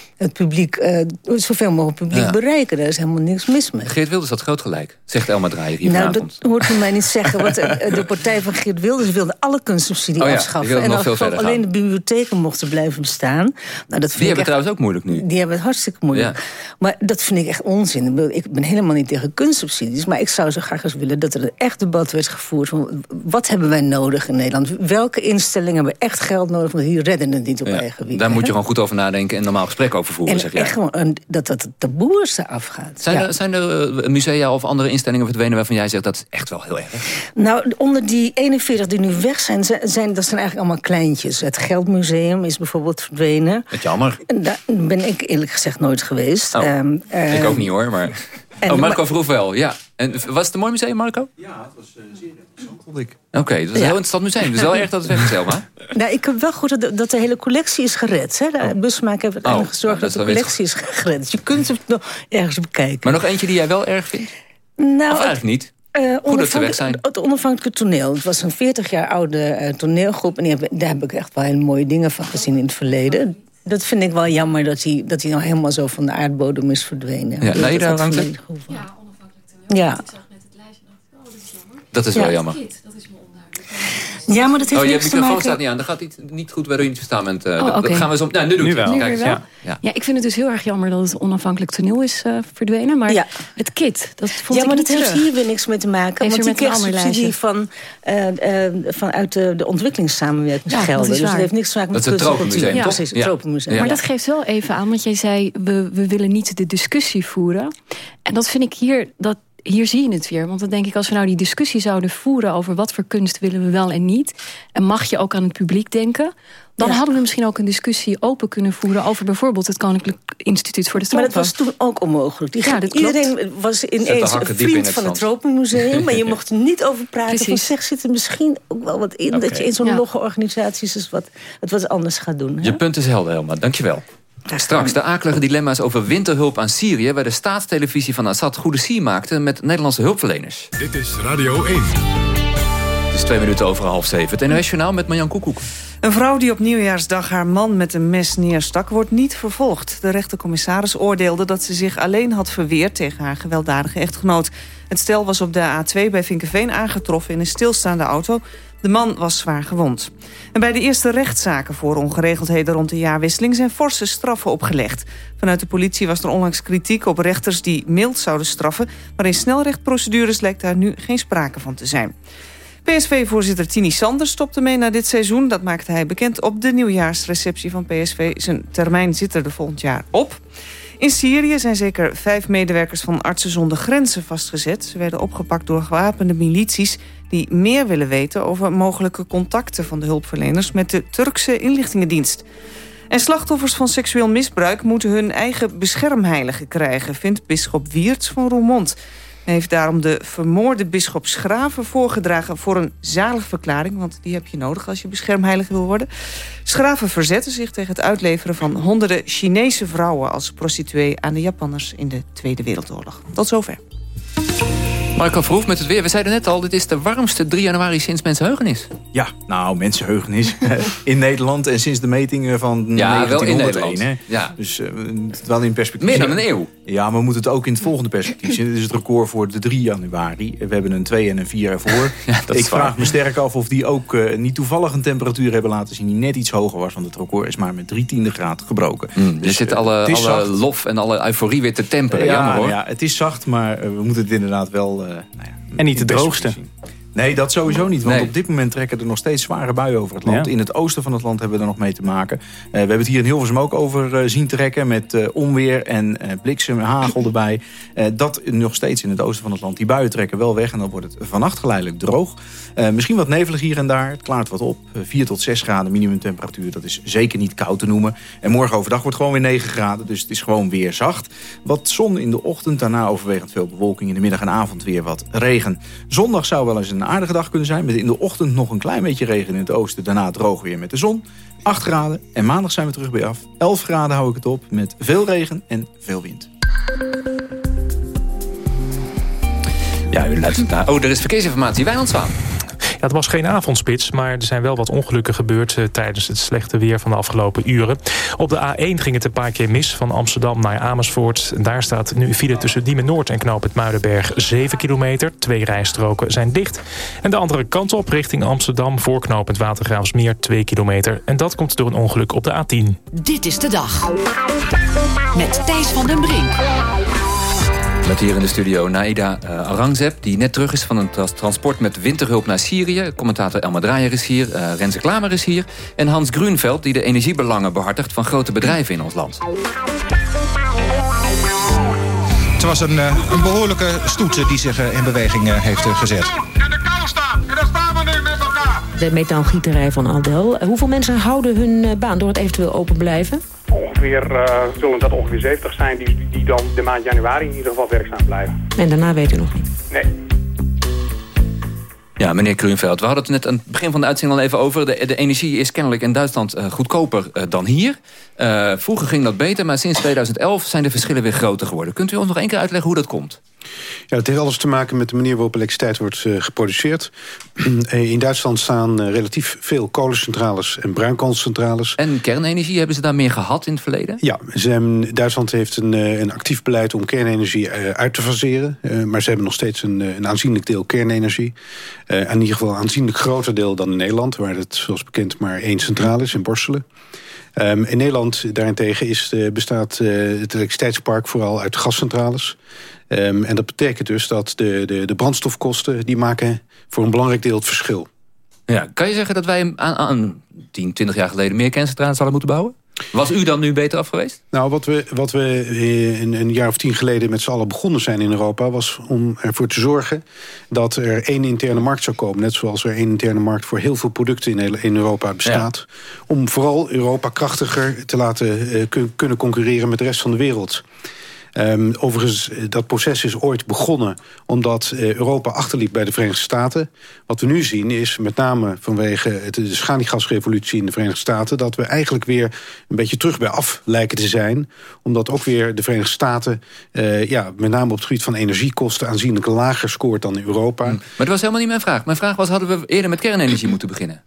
het publiek, uh, zoveel mogelijk publiek ja. bereiken. Daar is helemaal niks mis mee. Geert Wilders had groot gelijk, zegt Elma Draaier hier Nou, dat hoort u mij niet zeggen. Want uh, de partij van Geert Wilders wilde alle kunstsubsidie oh ja, afschaffen. En als alleen gaan. de bibliotheken mochten blijven bestaan. Nou, dat vind die hebben echt, het trouwens ook moeilijk nu. Die hebben het hartstikke moeilijk. Ja. Maar dat vind ik echt onzin. Ik ben helemaal niet tegen kunstsubsidies. Maar ik zou zo graag eens willen dat er een echt debat werd gevoerd. Van wat hebben wij nodig in Nederland? Welke instellingen hebben echt geld nodig? Want hier redden het niet op eigen wieg. Daar moet je gewoon goed over nadenken en normaal gesprek over voeren, en zeg jij. Echt gewoon een, dat dat het taboe is eraf gaat. Zijn, ja. er, zijn er musea of andere instellingen verdwenen waarvan jij zegt dat is echt wel heel erg? Nou, onder die 41 die nu weg zijn, zijn dat zijn eigenlijk allemaal kleintjes. Het Geldmuseum is bijvoorbeeld verdwenen. Het jammer. En daar ben ik eerlijk gezegd nooit geweest. Oh, um, uh, ik ook niet hoor, maar... En, oh, Marco vroeg wel, ja. En was het een mooi museum, Marco? Ja, het was uh, zeer interessant, vond ik. Oké, okay, dat is een ja. heel interessant museum. Dus wel erg dat het weg is, Selma. Nou, ik heb wel goed dat, dat de hele collectie is gered. Hè? De oh. busmaker heeft oh, gezorgd nou, dat, dat de collectie is gered. Dus je kunt het nog ergens bekijken. Maar nog eentje die jij wel erg vindt? Nou, of eigenlijk niet? Uh, Goed dat ze weg zijn. Het onafhankelijke toneel. Het was een 40 jaar oude uh, toneelgroep. En heb, daar heb ik echt wel hele mooie dingen van gezien in het verleden. Dat vind ik wel jammer dat hij, dat hij nou helemaal zo van de aardbodem is verdwenen. Ja, nee, daar hangt Ja, onafhankelijk. Ja. Ik zag net het lijstje en dacht, oh, dat is jammer. Dat is ja. wel jammer. Dat is me onduidelijk. Ja, maar dat heeft oh, je niks te microfoon maken... staat niet aan. Dat gaat niet, niet goed je niet verstaan bent. Uh, oh, dat, okay. dat gaan we zo... Nou, nu doet nu het. wel. Kijk, wel? ja, ja. ja, ik vind het dus heel erg jammer dat het onafhankelijk toneel is uh, verdwenen. Maar ja. het kit, dat vond ja, ik maar niet dat heeft hier weer niks mee te maken. Heeft want die met een ander subsidie van, uh, uh, vanuit de, de ontwikkelingssamenwerkingsgelden. Ja, dus dat heeft niks te maken met het Tropenmuseum, ja. Precies, het. Tropenmuseum. Maar dat geeft wel even aan, want jij zei... we, we willen niet de discussie voeren. En dat vind ik hier... Dat, hier zie je het weer. Want dan denk ik, als we nou die discussie zouden voeren... over wat voor kunst willen we wel en niet... en mag je ook aan het publiek denken... dan ja. hadden we misschien ook een discussie open kunnen voeren... over bijvoorbeeld het Koninklijk Instituut voor de Tropen. Maar dat was toen ook onmogelijk. Die ja, dat iedereen was ineens een vriend van het Tropenmuseum... maar je mocht er niet over praten. Van zeg, zit er misschien ook wel wat in... Okay. dat je in zo'n ja. logge organisaties dus wat, het wat anders gaat doen. Hè? Je punt is helder, Helma. Dankjewel. Straks de akelige dilemma's over winterhulp aan Syrië... waar de staatstelevisie van Assad goede sier maakte... met Nederlandse hulpverleners. Dit is Radio 1. Het is twee minuten over half zeven. Het NOS Journaal met Marjan Koekoek. Een vrouw die op nieuwjaarsdag haar man met een mes neerstak... wordt niet vervolgd. De rechtercommissaris oordeelde dat ze zich alleen had verweerd... tegen haar gewelddadige echtgenoot. Het stel was op de A2 bij Vinkenveen aangetroffen in een stilstaande auto... De man was zwaar gewond. En bij de eerste rechtszaken voor ongeregeldheden rond de jaarwisseling... zijn forse straffen opgelegd. Vanuit de politie was er onlangs kritiek op rechters die mild zouden straffen... maar in snelrechtprocedures lijkt daar nu geen sprake van te zijn. PSV-voorzitter Tini Sanders stopte mee na dit seizoen. Dat maakte hij bekend op de nieuwjaarsreceptie van PSV. Zijn termijn zit er de volgend jaar op. In Syrië zijn zeker vijf medewerkers van Artsen zonder Grenzen vastgezet. Ze werden opgepakt door gewapende milities die meer willen weten over mogelijke contacten van de hulpverleners met de Turkse inlichtingendienst. En slachtoffers van seksueel misbruik moeten hun eigen beschermheilige krijgen, vindt bisschop Wiertz van Roermond. Hij heeft daarom de vermoorde bisschop Schraven voorgedragen voor een zaligverklaring, want die heb je nodig als je beschermheilige wil worden. Schraven verzette zich tegen het uitleveren van honderden Chinese vrouwen als prostituee aan de Japanners in de Tweede Wereldoorlog. Tot zover. Marco Verhoef met het weer. We zeiden net al, dit is de warmste 3 januari sinds mensenheugenis. Ja, nou, mensenheugenis in Nederland en sinds de metingen van ja, 1901. Wel in hè? Ja. Dus uh, wel in perspectief. Meer dan een eeuw. Ja, maar we moeten het ook in het volgende perspectief zien. Dit is het record voor de 3 januari. We hebben een 2 en een 4 ervoor. ja, Ik vraag waar. me sterk af of die ook uh, niet toevallig een temperatuur hebben laten zien... die net iets hoger was, want het record is maar met 3 tiende graad gebroken. Mm, dus er zit alle, alle lof en alle euforie weer te temperen. Ja, Jammer hoor. Ja, het is zacht, maar we moeten het inderdaad wel... Uh, nou ja, en niet de droogste. Nee, dat sowieso niet. Want op dit moment trekken er nog steeds zware buien over het land. In het oosten van het land hebben we er nog mee te maken. Uh, we hebben het hier in Hilversum ook over uh, zien trekken... met uh, onweer en bliksem, hagel erbij. dat nog steeds in het oosten van het land. Die buien trekken wel weg en dan wordt het vannacht geleidelijk droog. misschien wat nevelig hier en daar. Het klaart wat op. 4 tot 6 graden minimumtemperatuur. Dat is zeker niet koud te noemen. En morgen overdag wordt gewoon weer 9 graden. Dus het is gewoon weer zacht. Wat zon in de ochtend. Daarna overwegend veel bewolking. In de middag en avond weer wat regen. Zondag zou wel eens een aardige dag kunnen zijn. Met in de ochtend nog een klein beetje regen in het oosten. Daarna droog weer met de zon. 8 graden. En maandag zijn we terug bij af. 11 graden hou ik het op. Met veel regen en veel wind. Ja, u luistert naar... Oh, er is verkeersinformatie. Wijnand Zwaan. Het was geen avondspits, maar er zijn wel wat ongelukken gebeurd... Uh, tijdens het slechte weer van de afgelopen uren. Op de A1 ging het een paar keer mis, van Amsterdam naar Amersfoort. Daar staat nu file tussen Diemen Noord en Knoop het Muidenberg 7 kilometer. Twee rijstroken zijn dicht. En de andere kant op, richting Amsterdam... voor Knoop het Watergraafsmeer 2 kilometer. En dat komt door een ongeluk op de A10. Dit is de dag. Met Thijs van den Brink. Met hier in de studio Naida uh, Arangzeb, die net terug is van een transport met winterhulp naar Syrië. Commentator Elma Draaier is hier, uh, Renze Klamer is hier. En Hans Grunveld, die de energiebelangen behartigt van grote bedrijven in ons land. Het was een, uh, een behoorlijke stoet die zich in beweging heeft gezet. En de kou staan, en dan staan we nu met elkaar. De metaalgieterij van Aldel. hoeveel mensen houden hun baan door het eventueel open blijven? Ongeveer uh, zullen dat ongeveer 70 zijn die, die dan de maand januari in ieder geval werkzaam blijven. En daarna weet u nog niet? Nee. Ja, meneer Kruenveld, we hadden het net aan het begin van de uitzending al even over. De, de energie is kennelijk in Duitsland uh, goedkoper uh, dan hier. Uh, vroeger ging dat beter, maar sinds 2011 zijn de verschillen weer groter geworden. Kunt u ons nog één keer uitleggen hoe dat komt? Ja, het heeft alles te maken met de manier waarop elektriciteit wordt uh, geproduceerd. In Duitsland staan uh, relatief veel kolencentrales en bruinkoolcentrales. En kernenergie, hebben ze daar meer gehad in het verleden? Ja, ze Duitsland heeft een, een actief beleid om kernenergie uit te faseren. maar ze hebben nog steeds een, een aanzienlijk deel kernenergie. in ieder geval een aanzienlijk groter deel dan in Nederland... waar het zoals bekend maar één centrale is in Borselen. Um, in Nederland daarentegen is, bestaat het elektriciteitspark vooral uit gascentrales. Um, en dat betekent dus dat de, de, de brandstofkosten... die maken voor een belangrijk deel het verschil. Ja, kan je zeggen dat wij aan, aan 10, 20 jaar geleden... meer kerncentrales hadden moeten bouwen? Was u dan nu beter af geweest? Nou, wat we, wat we een, een jaar of tien geleden met z'n allen begonnen zijn in Europa... was om ervoor te zorgen dat er één interne markt zou komen. Net zoals er één interne markt voor heel veel producten in, in Europa bestaat. Om vooral Europa krachtiger te laten uh, kunnen concurreren met de rest van de wereld. Um, overigens, eh, dat proces is ooit begonnen omdat uh, Europa achterliep bij de Verenigde Staten. Wat we nu zien is met name vanwege de schaliegasrevolutie in de Verenigde Staten... dat we eigenlijk weer een beetje terug bij af lijken te zijn. Omdat ook weer de Verenigde Staten uh, ja, met name op het gebied van energiekosten... aanzienlijk lager scoort dan Europa. Maar dat was helemaal niet mijn vraag. Mijn vraag was, hadden we eerder met kernenergie moeten beginnen?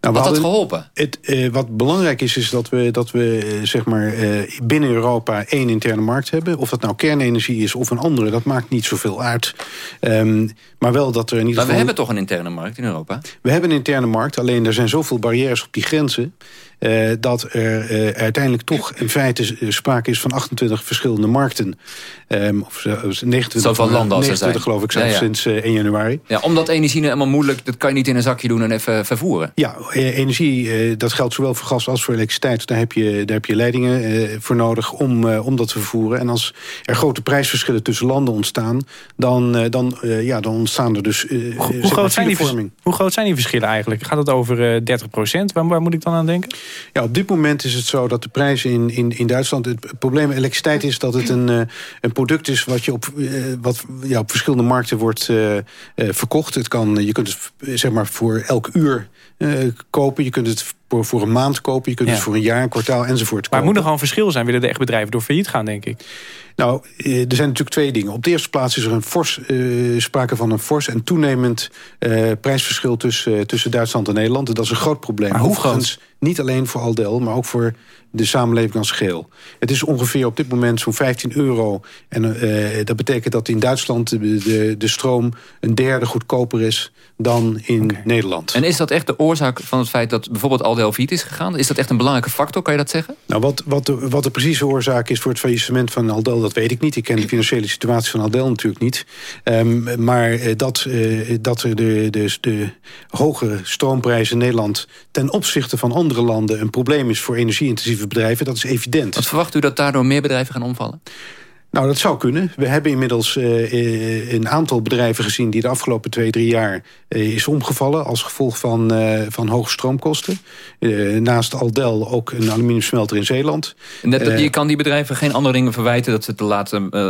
Nou, Had dat geholpen? Het, uh, wat belangrijk is, is dat we, dat we uh, zeg maar, uh, binnen Europa één interne markt hebben. Of dat nou kernenergie is of een andere, dat maakt niet zoveel uit. Um, maar wel dat er in ieder maar geval... we hebben toch een interne markt in Europa? We hebben een interne markt, alleen er zijn zoveel barrières op die grenzen... Uh, dat er uh, uiteindelijk toch in feite sprake is van 28 verschillende markten. Um, of 29, Zoveel landen als 29 geloof ik zelfs ja, ja. sinds uh, 1 januari. Ja, omdat energie helemaal moeilijk, dat kan je niet in een zakje doen en even vervoeren. Ja, energie, dat geldt zowel voor gas als voor elektriciteit. Daar heb je, daar heb je leidingen voor nodig om, om dat te vervoeren. En als er grote prijsverschillen tussen landen ontstaan... dan, dan, ja, dan ontstaan er dus hoe, hoe, groot zijn die, hoe groot zijn die verschillen eigenlijk? Gaat het over 30 procent? Waar, waar moet ik dan aan denken? Ja, op dit moment is het zo dat de prijzen in, in, in Duitsland... het probleem met elektriciteit is dat het een, uh, een product is... wat, je op, uh, wat ja, op verschillende markten wordt uh, verkocht. Het kan, je kunt het zeg maar voor elk uur kopen. Je kunt het voor, voor een maand kopen. Je kunt ja. het voor een jaar, een kwartaal enzovoort kopen. Maar het moet nogal een verschil zijn. Willen de echt bedrijven door failliet gaan, denk ik? Nou, er zijn natuurlijk twee dingen. Op de eerste plaats is er een fors, uh, sprake van een fors en toenemend uh, prijsverschil tussen, tussen Duitsland en Nederland. En dat is een groot probleem. Maar hoe groot? Niet alleen voor Aldel, maar ook voor de samenleving als geheel. Het is ongeveer op dit moment zo'n 15 euro. En uh, dat betekent dat in Duitsland de, de, de, stroom een derde goedkoper is dan in Nederland. En is dat echt de oorzaak van het feit dat bijvoorbeeld Aldel failliet is gegaan? Is dat echt een belangrijke factor, kan je dat zeggen? Nou, wat, wat, de, wat de precieze oorzaak is voor het faillissement van Aldel, dat weet ik niet. Ik ken de financiële situatie van Aldel natuurlijk niet. Um, maar uh, dat, uh, dat de, de, de hoge stroomprijzen in Nederland ten opzichte van andere landen een probleem is voor energie-intensieve bedrijven, dat is evident. Wat verwacht u dat daardoor meer bedrijven gaan omvallen? Nou, dat zou kunnen. We hebben inmiddels uh, een aantal bedrijven gezien... die de afgelopen twee, drie jaar uh, is omgevallen... als gevolg van, uh, van hoge stroomkosten. naast Aldel ook een aluminiumsmelter in Zeeland. Dat, je kan die bedrijven geen andere dingen verwijten... dat ze te laat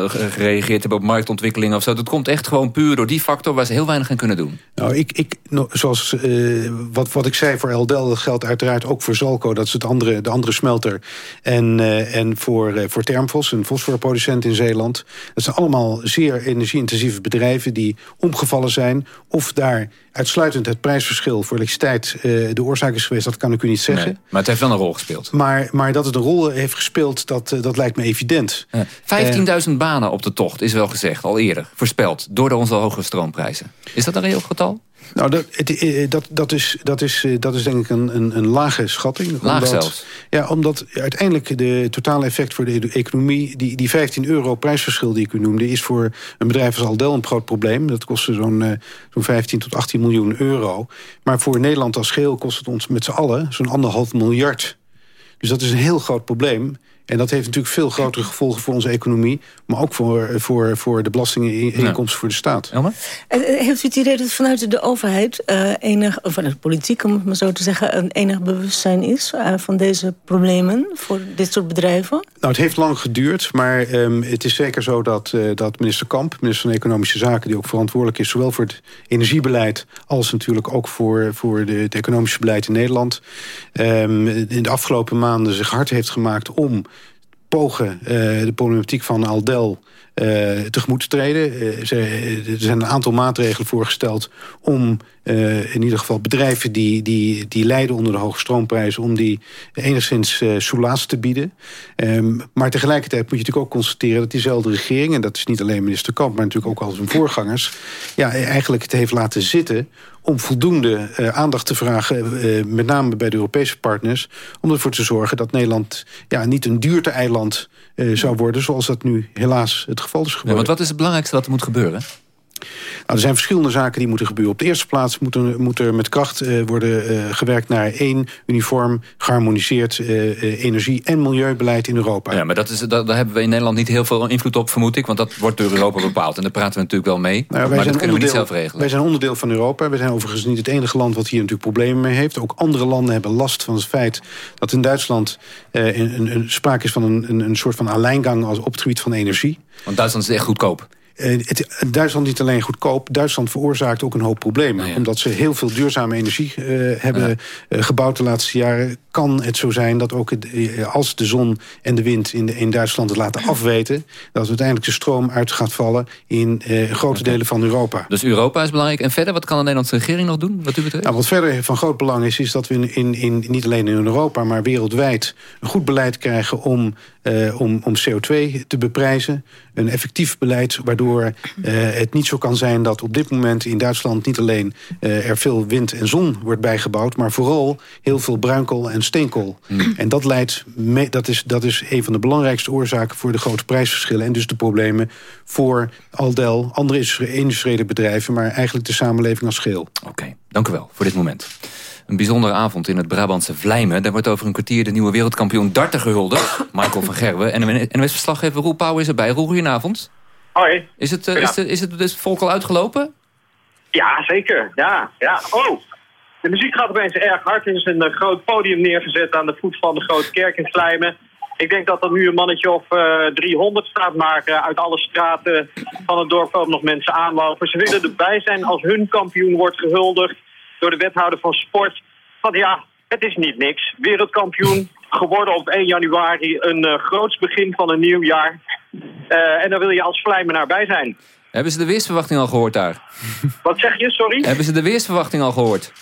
gereageerd hebben op marktontwikkelingen of zo. Dat komt echt gewoon puur door die factor... waar ze heel weinig aan kunnen doen. Nou, ik, ik, zoals wat, wat ik zei voor Aldel... dat geldt uiteraard ook voor Zalco. Dat is het andere, de andere smelter. En, en voor, voor Termfos, een fosforproducent in Zeeland. Dat zijn allemaal zeer energie-intensieve bedrijven die omgevallen zijn. Of daar uitsluitend het prijsverschil voor elektriciteit uh, de oorzaak is geweest, dat kan ik u niet zeggen. maar het heeft wel een rol gespeeld. Maar, maar dat het een rol heeft gespeeld, dat, uh, dat lijkt me evident. Ja. 15.000 uh, banen op de tocht, is wel gezegd, al eerder. Voorspeld, door onze hoge stroomprijzen. Is dat een reëel getal? Nou, dat, het, dat, dat, is, dat, is, dat is denk ik een, een, een lage schatting. Laag omdat, zelfs? Ja, omdat uiteindelijk de totale effect voor de economie... die, die 15 euro prijsverschil die ik u noemde... is voor een bedrijf als Aldel een groot probleem. Dat kostte zo'n uh, zo'n 15 tot 18 miljoen euro. Maar voor Nederland als geheel kost het ons met z'n allen... zo'n anderhalf miljard. Dus dat is een heel groot probleem. En dat heeft natuurlijk veel grotere gevolgen voor onze economie... maar ook voor, voor, voor de belastinginkomsten ja. voor de staat. Elma? Heeft u het idee dat vanuit de overheid... Uh, enig, of vanuit de politiek, om het maar zo te zeggen... een enig bewustzijn is uh, van deze problemen voor dit soort bedrijven? Nou, het heeft lang geduurd, maar um, het is zeker zo dat, uh, dat minister Kamp... minister van Economische Zaken, die ook verantwoordelijk is... zowel voor het energiebeleid als natuurlijk ook voor, voor de, het economische beleid in Nederland... Um, in de afgelopen maanden zich hard heeft gemaakt om pogen uh, de problematiek van Aldel tegemoet te treden. Ze, er zijn een aantal maatregelen voorgesteld om uh, in ieder geval bedrijven die, die, die lijden onder de hoge stroomprijzen... om die enigszins uh, soelaas te bieden. Um, maar tegelijkertijd moet je natuurlijk ook constateren dat diezelfde regering... en dat is niet alleen minister Kamp, maar natuurlijk ook al zijn voorgangers... ja, eigenlijk het heeft laten zitten om voldoende aandacht te vragen... Met name bij de Europese partners... om ervoor te zorgen dat Nederland ja, niet een duurte-eiland uh, zou worden... zoals dat nu helaas het geval is. Ja, want wat is het belangrijkste wat er moet gebeuren? Nou, er zijn verschillende zaken die moeten gebeuren. Op de eerste plaats moet er, moet er met kracht uh, worden uh, gewerkt naar één uniform, geharmoniseerd uh, energie- en milieubeleid in Europa. Ja, maar dat is, dat, daar hebben we in Nederland niet heel veel invloed op, vermoed ik. Want dat wordt door Europa bepaald. En daar praten we natuurlijk wel mee. Nou, maar dat kunnen we niet zelf regelen. Wij zijn onderdeel van Europa. We zijn overigens niet het enige land wat hier natuurlijk problemen mee heeft. Ook andere landen hebben last van het feit dat in Duitsland een, een, een sprake is van een, een, een soort van alleingang als op het gebied van energie. Want Duitsland is echt goedkoop. Uh, het, Duitsland niet alleen goedkoop. Duitsland veroorzaakt ook een hoop problemen. Ja, ja. Omdat ze heel veel duurzame energie uh, hebben ja. uh, gebouwd de laatste jaren... kan het zo zijn dat ook het, als de zon en de wind in, de, in Duitsland het laten afweten... dat uiteindelijk de stroom uit gaat vallen in grote okay. delen van Europa. Dus Europa is belangrijk. En verder, wat kan de Nederlandse regering nog doen? Wat u betreft? Nou, wat verder van groot belang is, is dat we in, in, in, niet alleen in Europa... maar wereldwijd een goed beleid krijgen om, om, om CO2 te beprijzen. Een effectief beleid waardoor uh, het niet zo kan zijn dat op dit moment in Duitsland... niet alleen uh, er veel wind en zon wordt bijgebouwd... maar vooral heel veel bruinkool en steenkool. Mm. En dat, leidt mee, dat, is, dat is een van de belangrijkste oorzaken... voor de grote prijsverschillen en dus de problemen... voor Aldel, andere industriële bedrijven... maar eigenlijk de samenleving als geheel. Oké, okay, dank u wel voor dit moment. Een bijzondere avond in het Brabantse Vlijmen. Daar wordt over een kwartier de nieuwe wereldkampioen darten gehuldigd. Michael van Gerwen. En NWS-verslaggever Roel Pauw is erbij. Roel, goedenavond. Hoi. Is het, uh, ja. is, de, is het dus volk al uitgelopen? Ja, zeker. Ja, ja. Oh, de muziek gaat opeens erg hard. Er is een uh, groot podium neergezet aan de voet van de grote kerk in Vlijmen. Ik denk dat er nu een mannetje of uh, 300 staat, maar uh, uit alle straten van het dorp komen nog mensen aanlopen. Ze willen erbij zijn als hun kampioen wordt gehuldigd door de wethouder van sport. Want ja, het is niet niks. Wereldkampioen geworden op 1 januari. Een uh, groots begin van een nieuw jaar. Uh, en daar wil je als Vlijmenaar bij zijn. Hebben ze de weersverwachting al gehoord daar? Wat zeg je, sorry? Hebben ze de weersverwachting al gehoord?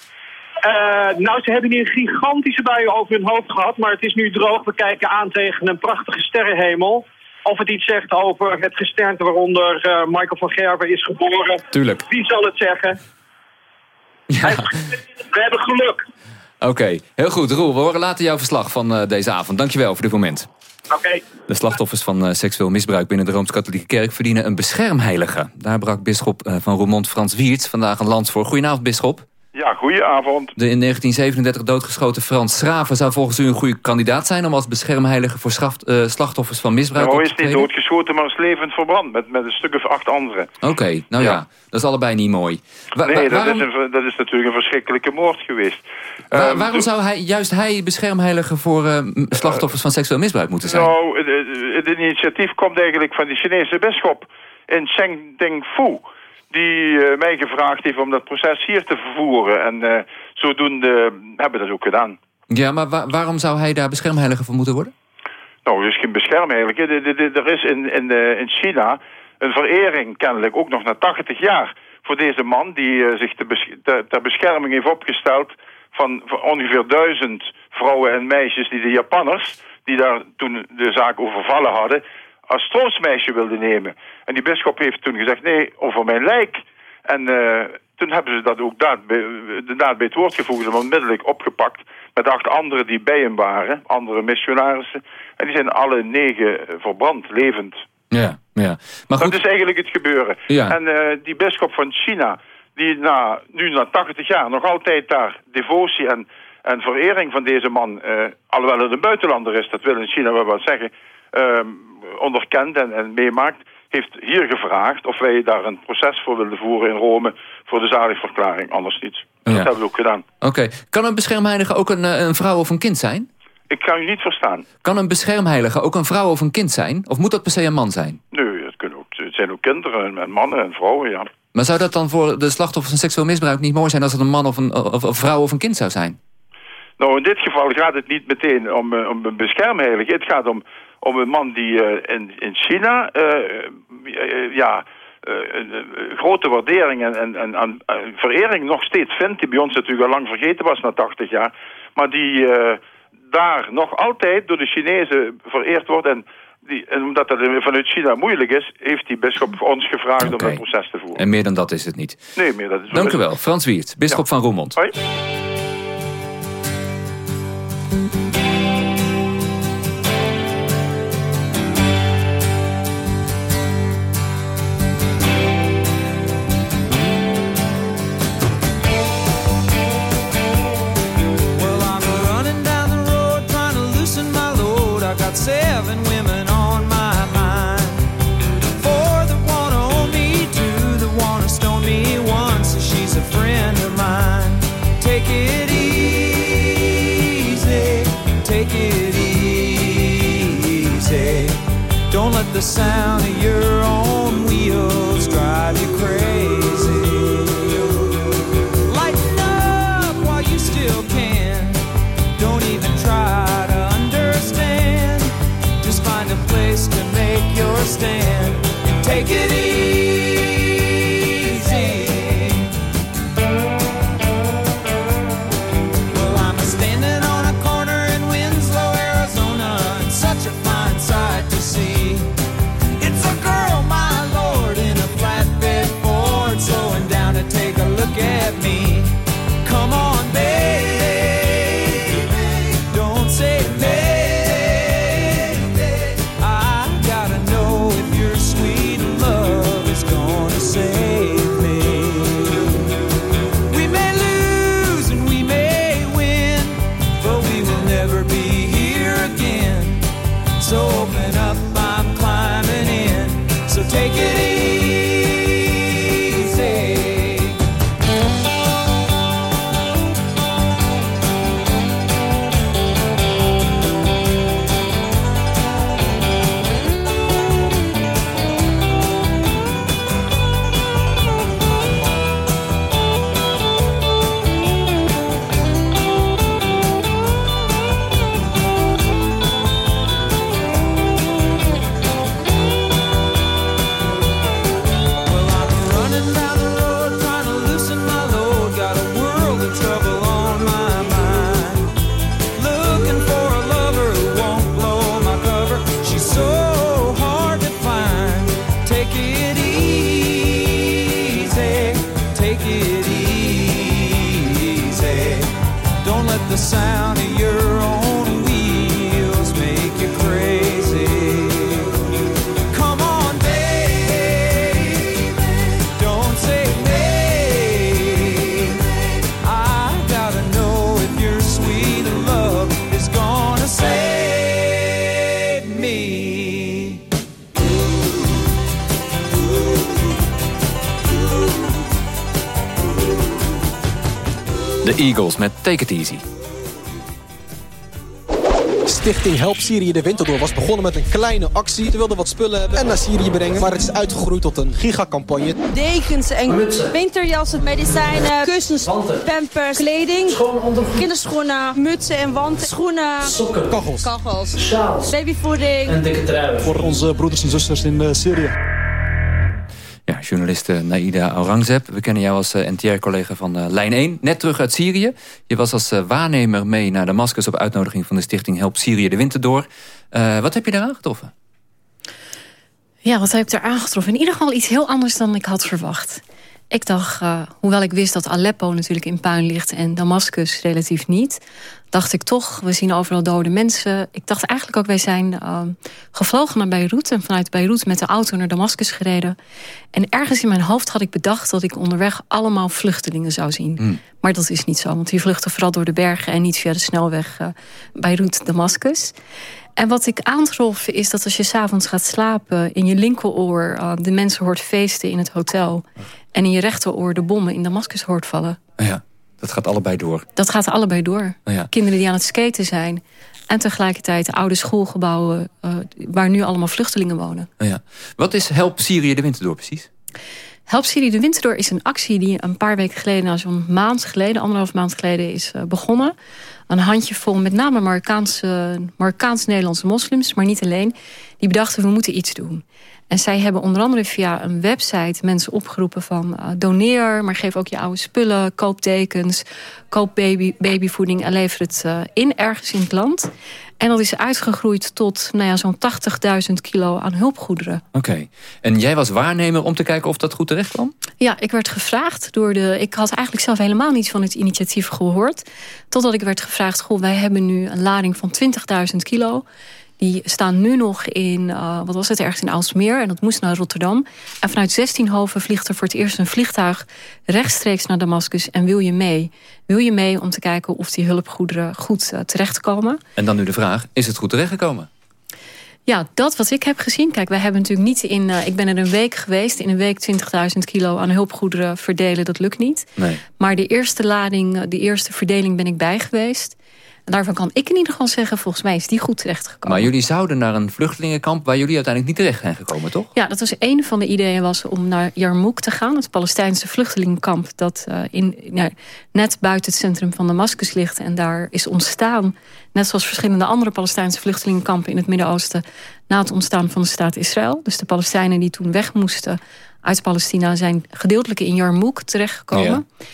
Uh, nou, ze hebben hier een gigantische buien over hun hoofd gehad, maar het is nu droog. We kijken aan tegen een prachtige sterrenhemel. Of het iets zegt over het gesternte waaronder Michael van Gerwen is geboren. Tuurlijk. Wie zal het zeggen? Ja. We hebben geluk. Oké, heel goed. Roel, we horen later jouw verslag van uh, deze avond. Dankjewel voor dit moment. Oké. De slachtoffers van uh, seksueel misbruik binnen de Rooms-Katholieke Kerk... verdienen een beschermheilige. Daar brak bisschop van Roermond Frans Wiertz vandaag een land voor. Goedenavond, bisschop. Ja, goedenavond. De in 1937 doodgeschoten Frans Schraven zou volgens u een goede kandidaat zijn... om als beschermheilige voor schaft, uh, slachtoffers van misbruik nou, te treden? is niet doodgeschoten, maar is levend verbrand met, met een stuk of acht anderen. Oké, okay, nou ja. ja. dat is allebei niet mooi. Wa nee, dat, waarom... is een, dat is natuurlijk een verschrikkelijke moord geweest. Wa um, waarom zou hij, juist hij beschermheilige voor uh, slachtoffers van seksueel misbruik moeten zijn? Nou, het, het initiatief komt eigenlijk van de Chinese bisschop in Chengding Fu die uh, mij gevraagd heeft om dat proces hier te vervoeren. En uh, zodoende hebben we dat ook gedaan. Ja, maar wa waarom zou hij daar beschermheilige voor moeten worden? Nou, is geen beschermheilige. Er is in, in, uh, in China een verering kennelijk, ook nog na 80 jaar... voor deze man die zich te bes ter, ter, bescherming heeft opgesteld... Van, van ongeveer duizend vrouwen en meisjes die de Japanners... die daar toen de zaak overvallen hadden als troostmeisje wilde nemen. En die bischop heeft toen gezegd, nee, over mijn lijk. En uh, toen hebben ze dat ook daad, de daad bij het woord gevoegd en onmiddellijk opgepakt met acht anderen die bij hem waren, andere missionarissen. En die zijn alle negen verbrand, levend. Ja, ja. Maar goed. Dat is eigenlijk het gebeuren. Ja. En uh, die bischop van China, die na, nu na 80 jaar nog altijd daar devotie en, en verering van deze man, uh, alhoewel het een buitenlander is, dat wil in China wel wat zeggen, uh, onderkent en, en meemaakt, heeft hier gevraagd of wij daar een proces voor willen voeren in Rome voor de zaligverklaring, anders niet. Dat hebben we ook gedaan. Oké. Kan een beschermheilige ook een, een vrouw of een kind zijn? Ik kan u niet verstaan. Kan een beschermheilige ook een vrouw of een kind zijn? Of moet dat per se een man zijn? Nee, het, kunnen ook, het zijn ook kinderen en mannen en vrouwen, ja. Maar zou dat dan voor de slachtoffers van seksueel misbruik niet mooi zijn... als het een man of een, of een vrouw of een kind zou zijn? Nou, in dit geval gaat het niet meteen om, om een beschermheilige. Het gaat om om een man die uh, in, in China uh, ja, grote waardering en, en, en, verering nog steeds vindt. Die bij ons natuurlijk al lang vergeten was na 80 jaar. Maar die daar nog altijd door de Chinezen vereerd wordt. En, die, en omdat dat vanuit China moeilijk is, heeft die bischop ons gevraagd okay. om dat proces te voeren. En meer dan dat is het niet. Nee, meer dat is Dank u wel, Frans Wiert, bischop ja. van Roermond. Hoi. The sound of your Eagles met Take It Easy. Stichting Help Syrië de Winter door was begonnen met een kleine actie. Ze wilden wat spullen hebben en naar Syrië brengen. Maar het is uitgegroeid tot een gigacampagne. Dekens en winterjassen, medicijnen, kussens, pampers, kleding, kinderschoenen, mutsen en wandschoenen, Sokken, kachels, kachels, sjaals babyvoeding. dikke truien. Voor onze broeders en zusters in eh, Syrië. Journaliste Naida Aurangzeb. We kennen jou als uh, NTR-collega van uh, Lijn 1. Net terug uit Syrië. Je was als uh, waarnemer mee naar Damascus... op uitnodiging van de stichting Help Syrië de Winter door. wat heb je daar aangetroffen? Ja, wat heb ik daar aangetroffen? In ieder geval iets heel anders dan ik had verwacht. Ik dacht, uh, hoewel ik wist dat Aleppo natuurlijk in puin ligt... en Damascus relatief niet... dacht ik toch, we zien overal dode mensen. Ik dacht eigenlijk ook, wij zijn uh, gevlogen naar Beirut... en vanuit Beirut met de auto naar Damascus gereden. En ergens in mijn hoofd had ik bedacht... dat ik onderweg allemaal vluchtelingen zou zien. Mm. Maar dat is niet zo, want die vluchten vooral door de bergen... en niet via de snelweg uh, Beirut-Damascus. En wat ik aantrof is dat als je s'avonds gaat slapen... in je linkeroor uh, de mensen hoort feesten in het hotel... en in je rechteroor de bommen in Damascus hoort vallen. Ja, dat gaat allebei door. Dat gaat allebei door. Ja. Kinderen die aan het skaten zijn... en tegelijkertijd oude schoolgebouwen... Uh, waar nu allemaal vluchtelingen wonen. Ja. Wat is Help Syrië de Winter door precies? Help Syrië de Winter door is een actie die een paar weken geleden... nou zo'n maand geleden, anderhalf maand geleden is uh, begonnen een handjevol met name Marokkaanse, Marokkaans-Nederlandse moslims... maar niet alleen, die bedachten we moeten iets doen. En zij hebben onder andere via een website mensen opgeroepen van... Uh, doneer, maar geef ook je oude spullen, koop tekens... koop baby, babyvoeding en lever het uh, in ergens in het land. En dat is uitgegroeid tot nou ja, zo'n 80.000 kilo aan hulpgoederen. Oké. Okay. En jij was waarnemer om te kijken of dat goed terecht kwam? Ja, ik werd gevraagd door de... Ik had eigenlijk zelf helemaal niets van het initiatief gehoord. Totdat ik werd gevraagd... Goh, wij hebben nu een lading van 20.000 kilo... Die staan nu nog in, uh, wat was het, ergens in Aalsmeer. En dat moest naar Rotterdam. En vanuit 16 Hoven vliegt er voor het eerst een vliegtuig rechtstreeks naar Damascus. En wil je mee? Wil je mee om te kijken of die hulpgoederen goed uh, terechtkomen? En dan nu de vraag, is het goed terechtgekomen? Ja, dat wat ik heb gezien. Kijk, wij hebben natuurlijk niet in... Uh, ik ben er een week geweest. In een week 20.000 kilo aan hulpgoederen verdelen. Dat lukt niet. Nee. Maar de eerste lading, de eerste verdeling ben ik bij geweest. Daarvan kan ik in ieder geval zeggen, volgens mij is die goed terechtgekomen. Maar jullie zouden naar een vluchtelingenkamp waar jullie uiteindelijk niet terecht zijn gekomen, toch? Ja, dat was een van de ideeën was om naar Yarmouk te gaan. Het Palestijnse vluchtelingenkamp dat uh, in, nou, net buiten het centrum van Damascus ligt. En daar is ontstaan, net zoals verschillende andere Palestijnse vluchtelingenkampen in het Midden-Oosten, na het ontstaan van de staat Israël. Dus de Palestijnen die toen weg moesten uit Palestina zijn gedeeltelijk in Yarmouk terechtgekomen. Ja.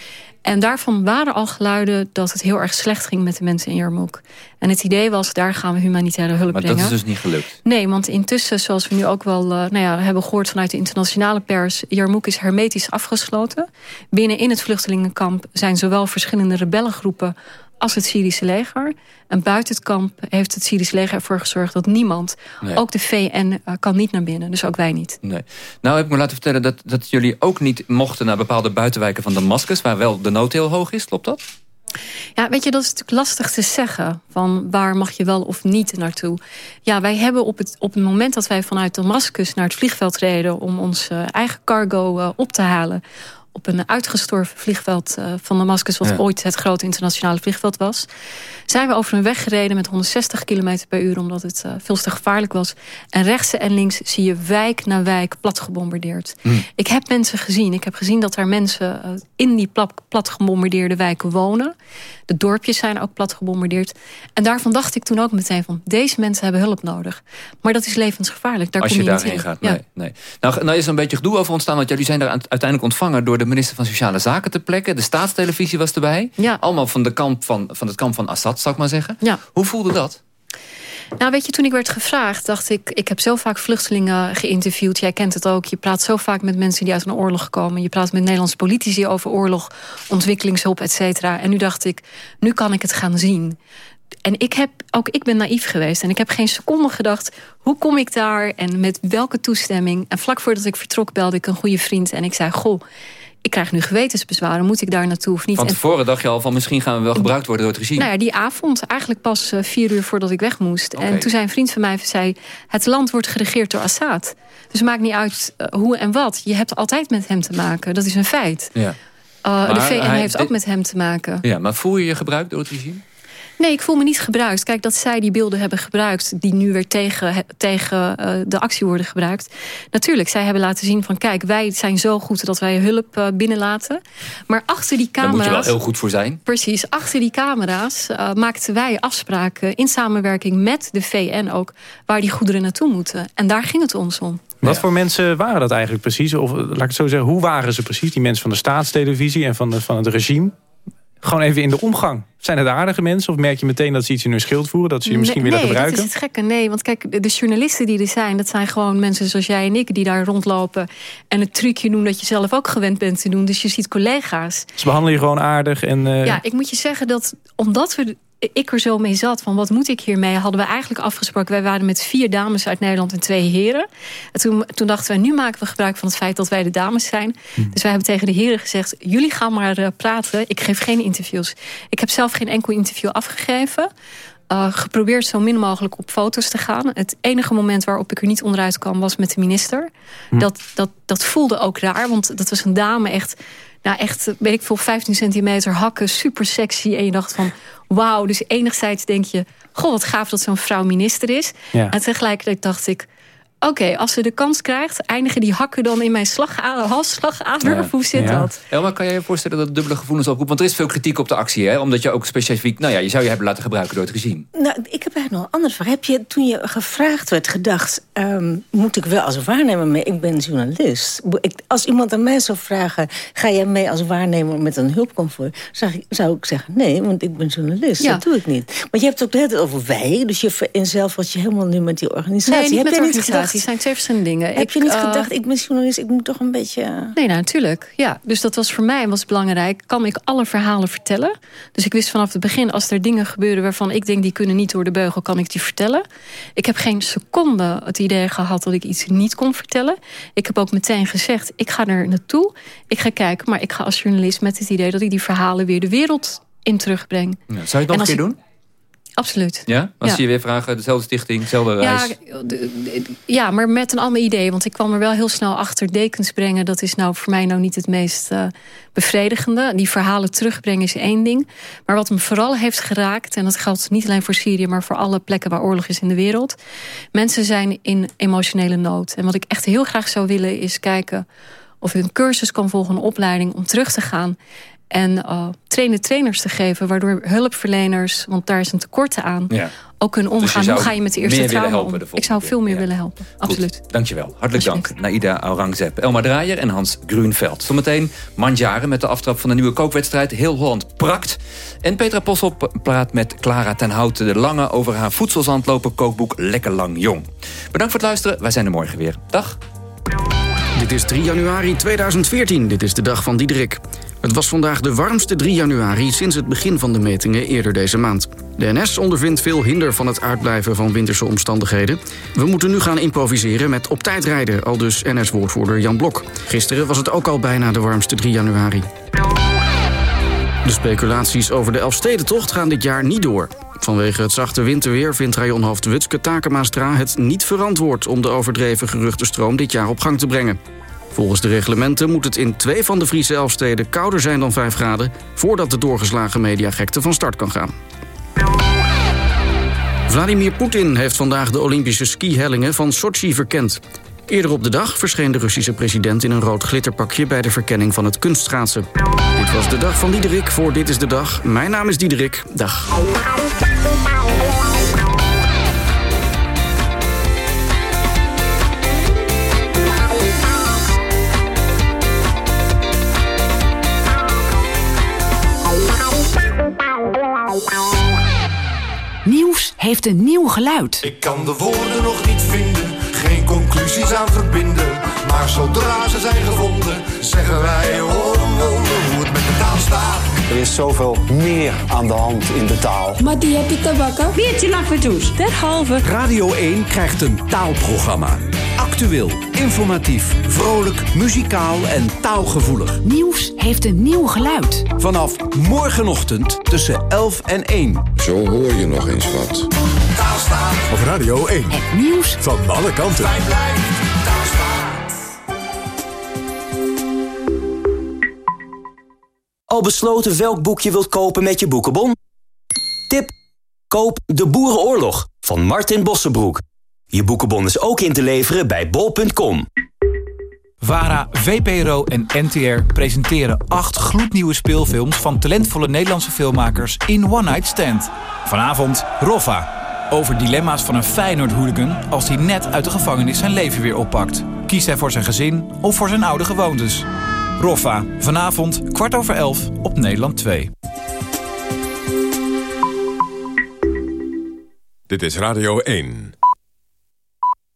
En daarvan waren al geluiden dat het heel erg slecht ging met de mensen in Jarmouk. En het idee was, daar gaan we humanitaire hulp maar brengen. Maar dat is dus niet gelukt? Nee, want intussen, zoals we nu ook wel uh, nou ja, hebben gehoord vanuit de internationale pers... Jarmouk is hermetisch afgesloten. Binnen in het vluchtelingenkamp zijn zowel verschillende rebellengroepen als het Syrische leger. En buiten het kamp heeft het Syrische leger ervoor gezorgd... dat niemand, nee. ook de VN, uh, kan niet naar binnen. Dus ook wij niet. Nee. Nou heb ik me laten vertellen dat, dat jullie ook niet mochten... naar bepaalde buitenwijken van Damascus... waar wel de nood heel hoog is, klopt dat? Ja, weet je, dat is natuurlijk lastig te zeggen. Van waar mag je wel of niet naartoe? Ja, wij hebben op het, op het moment dat wij vanuit Damascus naar het vliegveld reden... om uh, eigen cargo uh, op te halen op een uitgestorven vliegveld uh, van Damascus... wat ja. ooit het grote internationale vliegveld was... zijn we over een weg gereden met 160 km per uur... omdat het uh, veel te gevaarlijk was. En rechts en links zie je wijk na wijk plat gebombardeerd. Mm. Ik heb mensen gezien. Ik heb gezien dat er mensen uh, in die plat, plat gebombardeerde wijken wonen. De dorpjes zijn ook plat gebombardeerd. En daarvan dacht ik toen ook meteen van... deze mensen hebben hulp nodig. Maar dat is levensgevaarlijk. Daar Als kom je, je daarheen gaat, nee. nee. Nou, nou is er een beetje gedoe over ontstaan... want jullie zijn daar uiteindelijk ontvangen... door de minister van Sociale Zaken ter plekke. De staatstelevisie was erbij. Ja. Allemaal van, de kamp van, van het kamp van Assad, zou ik maar zeggen. Ja. Hoe voelde dat? Nou, weet je, toen ik werd gevraagd, dacht ik... ik heb zo vaak vluchtelingen geïnterviewd. Jij kent het ook. Je praat zo vaak met mensen die uit een oorlog komen. Je praat met Nederlandse politici over oorlog, ontwikkelingshulp, et cetera. En nu dacht ik, nu kan ik het gaan zien. En ik, heb, ook ik ben naïef geweest. En ik heb geen seconde gedacht, hoe kom ik daar? En met welke toestemming? En vlak voordat ik vertrok belde ik een goede vriend. En ik zei, goh, ik krijg nu gewetensbezwaren. Moet ik daar naartoe of niet? Van tevoren dacht je al van misschien gaan we wel gebruikt worden door het regime. Nou ja, die avond, eigenlijk pas uh, vier uur voordat ik weg moest. En toen zei een vriend van mij, zei, het land wordt geregeerd door Assad. Dus het maakt niet uit uh, hoe en wat. Je hebt altijd met hem te maken. Dat is een feit. Ja. Uh, de VN heeft ook met hem te maken. Ja, maar voel je je gebruikt door het regime? Nee, ik voel me niet gebruikt. Kijk, dat zij die beelden hebben gebruikt... die nu weer tegen, tegen uh, de actie worden gebruikt. Natuurlijk, zij hebben laten zien van... kijk, wij zijn zo goed dat wij hulp uh, binnenlaten. Maar achter die camera's... Daar moet je wel heel goed voor zijn. Precies, achter die camera's uh, maakten wij afspraken... in samenwerking met de VN ook... waar die goederen naartoe moeten. En daar ging het ons om. Wat ja. voor mensen waren dat eigenlijk precies? Of laat ik het zo zeggen, hoe waren ze precies? Die mensen van de staatstelevisie en van, de, van het regime? Gewoon even in de omgang. Zijn het aardige mensen? Of merk je meteen dat ze iets in hun schild voeren? Dat ze je misschien nee, willen nee, gebruiken? Nee, dat is het gekke. Nee, want kijk, de journalisten die er zijn... dat zijn gewoon mensen zoals jij en ik die daar rondlopen... en het trucje doen dat je zelf ook gewend bent te doen. Dus je ziet collega's. Ze behandelen je gewoon aardig. En, uh... Ja, ik moet je zeggen dat omdat we ik er zo mee zat van wat moet ik hiermee... hadden we eigenlijk afgesproken. Wij waren met vier dames uit Nederland en twee heren. En toen, toen dachten wij, nu maken we gebruik van het feit dat wij de dames zijn. Hm. Dus wij hebben tegen de heren gezegd... jullie gaan maar uh, praten, ik geef geen interviews. Ik heb zelf geen enkel interview afgegeven. Uh, geprobeerd zo min mogelijk op foto's te gaan. Het enige moment waarop ik er niet onderuit kwam was met de minister. Hm. Dat, dat, dat voelde ook raar, want dat was een dame echt... Nou, echt, weet ik veel, 15 centimeter hakken, super sexy. En je dacht van, wauw. Dus enigszins denk je, goh, wat gaaf dat zo'n vrouw minister is. Ja. En tegelijkertijd dacht ik, oké, okay, als ze de kans krijgt... eindigen die hakken dan in mijn slagader, halsslagader? Ja. Hoe zit ja. dat? Elma, kan jij je voorstellen dat het dubbele gevoelens oproept? Want er is veel kritiek op de actie, hè? Omdat je ook specifiek... Nou ja, je zou je hebben laten gebruiken door het regime. Nou, ik heb eigenlijk nog een andere vraag. Heb je, toen je gevraagd werd, gedacht... Um, moet ik wel als waarnemer mee? Ik ben journalist. Ik, als iemand aan mij zou vragen... ga jij mee als waarnemer met een hulpcomfort? Zou ik, zou ik zeggen, nee, want ik ben journalist. Ja. Dat doe ik niet. Maar je hebt het ook de hele tijd over wij. Dus je vereenzelvigt je helemaal nu met die organisatie. Nee, niet heb met je de niet organisatie. gedacht, Die zijn twee verschillende dingen. Heb ik, je niet uh, gedacht, ik ben journalist, ik moet toch een beetje... Nee, nou, natuurlijk. Ja, dus dat was voor mij was belangrijk. Kan ik alle verhalen vertellen? Dus ik wist vanaf het begin, als er dingen gebeuren... waarvan ik denk, die kunnen niet door de beugel, kan ik die vertellen. Ik heb geen seconde het idee gehad dat ik iets niet kon vertellen. Ik heb ook meteen gezegd, ik ga er naartoe. Ik ga kijken, maar ik ga als journalist met het idee... dat ik die verhalen weer de wereld in terugbreng. Ja, zou je het nog een keer doen? Absoluut. Ja? Als ja. je weer vragen, dezelfde stichting, dezelfde reis? Ja, ja, maar met een ander idee. Want ik kwam er wel heel snel achter dekens brengen. Dat is nou voor mij nou niet het meest uh, bevredigende. Die verhalen terugbrengen is één ding. Maar wat me vooral heeft geraakt... en dat geldt niet alleen voor Syrië... maar voor alle plekken waar oorlog is in de wereld. Mensen zijn in emotionele nood. En wat ik echt heel graag zou willen is kijken... of ik een cursus kan volgen, een opleiding... om terug te gaan en uh, trainen trainers te geven... waardoor hulpverleners, want daar is een tekort aan... Ja. ook kunnen omgaan. Dus Hoe ga je met de eerste trauma om? Ik zou veel meer ja. willen helpen, absoluut. Goed, dankjewel. Hartelijk dank. Naida Aurangzeb, Elma Draaier en Hans Grunveld. Zometeen Mandjaren met de aftrap van de nieuwe kookwedstrijd... Heel Holland Prakt. En Petra Possel praat met Clara ten Houten de Lange... over haar voedselzandlopen kookboek Lekker Lang Jong. Bedankt voor het luisteren. Wij zijn er morgen weer. Dag. Dit is 3 januari 2014. Dit is de dag van Diederik. Het was vandaag de warmste 3 januari sinds het begin van de metingen eerder deze maand. De NS ondervindt veel hinder van het uitblijven van winterse omstandigheden. We moeten nu gaan improviseren met op tijd rijden, al dus NS-woordvoerder Jan Blok. Gisteren was het ook al bijna de warmste 3 januari. De speculaties over de Elfstedentocht gaan dit jaar niet door. Vanwege het zachte winterweer vindt rajonhoofd Wutske Takemaastra het niet verantwoord... om de overdreven geruchtenstroom dit jaar op gang te brengen. Volgens de reglementen moet het in twee van de Friese Elfsteden kouder zijn dan 5 graden... voordat de doorgeslagen mediagekte van start kan gaan. Vladimir Poetin heeft vandaag de Olympische skihellingen van Sochi verkend. Eerder op de dag verscheen de Russische president in een rood glitterpakje... bij de verkenning van het kunstschaatsen. Dit was de dag van Diederik voor Dit is de Dag. Mijn naam is Diederik. Dag. Nieuws heeft een nieuw geluid. Ik kan de woorden nog niet vinden, geen conclusies aan verbinden. Maar zodra ze zijn gevonden, zeggen wij oh, Er is zoveel meer aan de hand in de taal. Maar die heb je te bakken. Biertje laffertoes. Derhalve. Radio 1 krijgt een taalprogramma. Actueel, informatief, vrolijk, muzikaal en taalgevoelig. Nieuws heeft een nieuw geluid. Vanaf morgenochtend tussen 11 en 1. Zo hoor je nog eens wat. Op Radio 1. Het nieuws van alle kanten. Al besloten welk boek je wilt kopen met je boekenbon? Tip: koop De Boerenoorlog van Martin Bossenbroek. Je boekenbon is ook in te leveren bij bol.com. VARA, VPRO en NTR presenteren acht gloednieuwe speelfilms... van talentvolle Nederlandse filmmakers in One Night Stand. Vanavond Roffa, over dilemma's van een Feyenoord-hooligan... als hij net uit de gevangenis zijn leven weer oppakt. Kiest hij voor zijn gezin of voor zijn oude gewoontes? Roffa, vanavond kwart over elf op Nederland 2. Dit is Radio 1.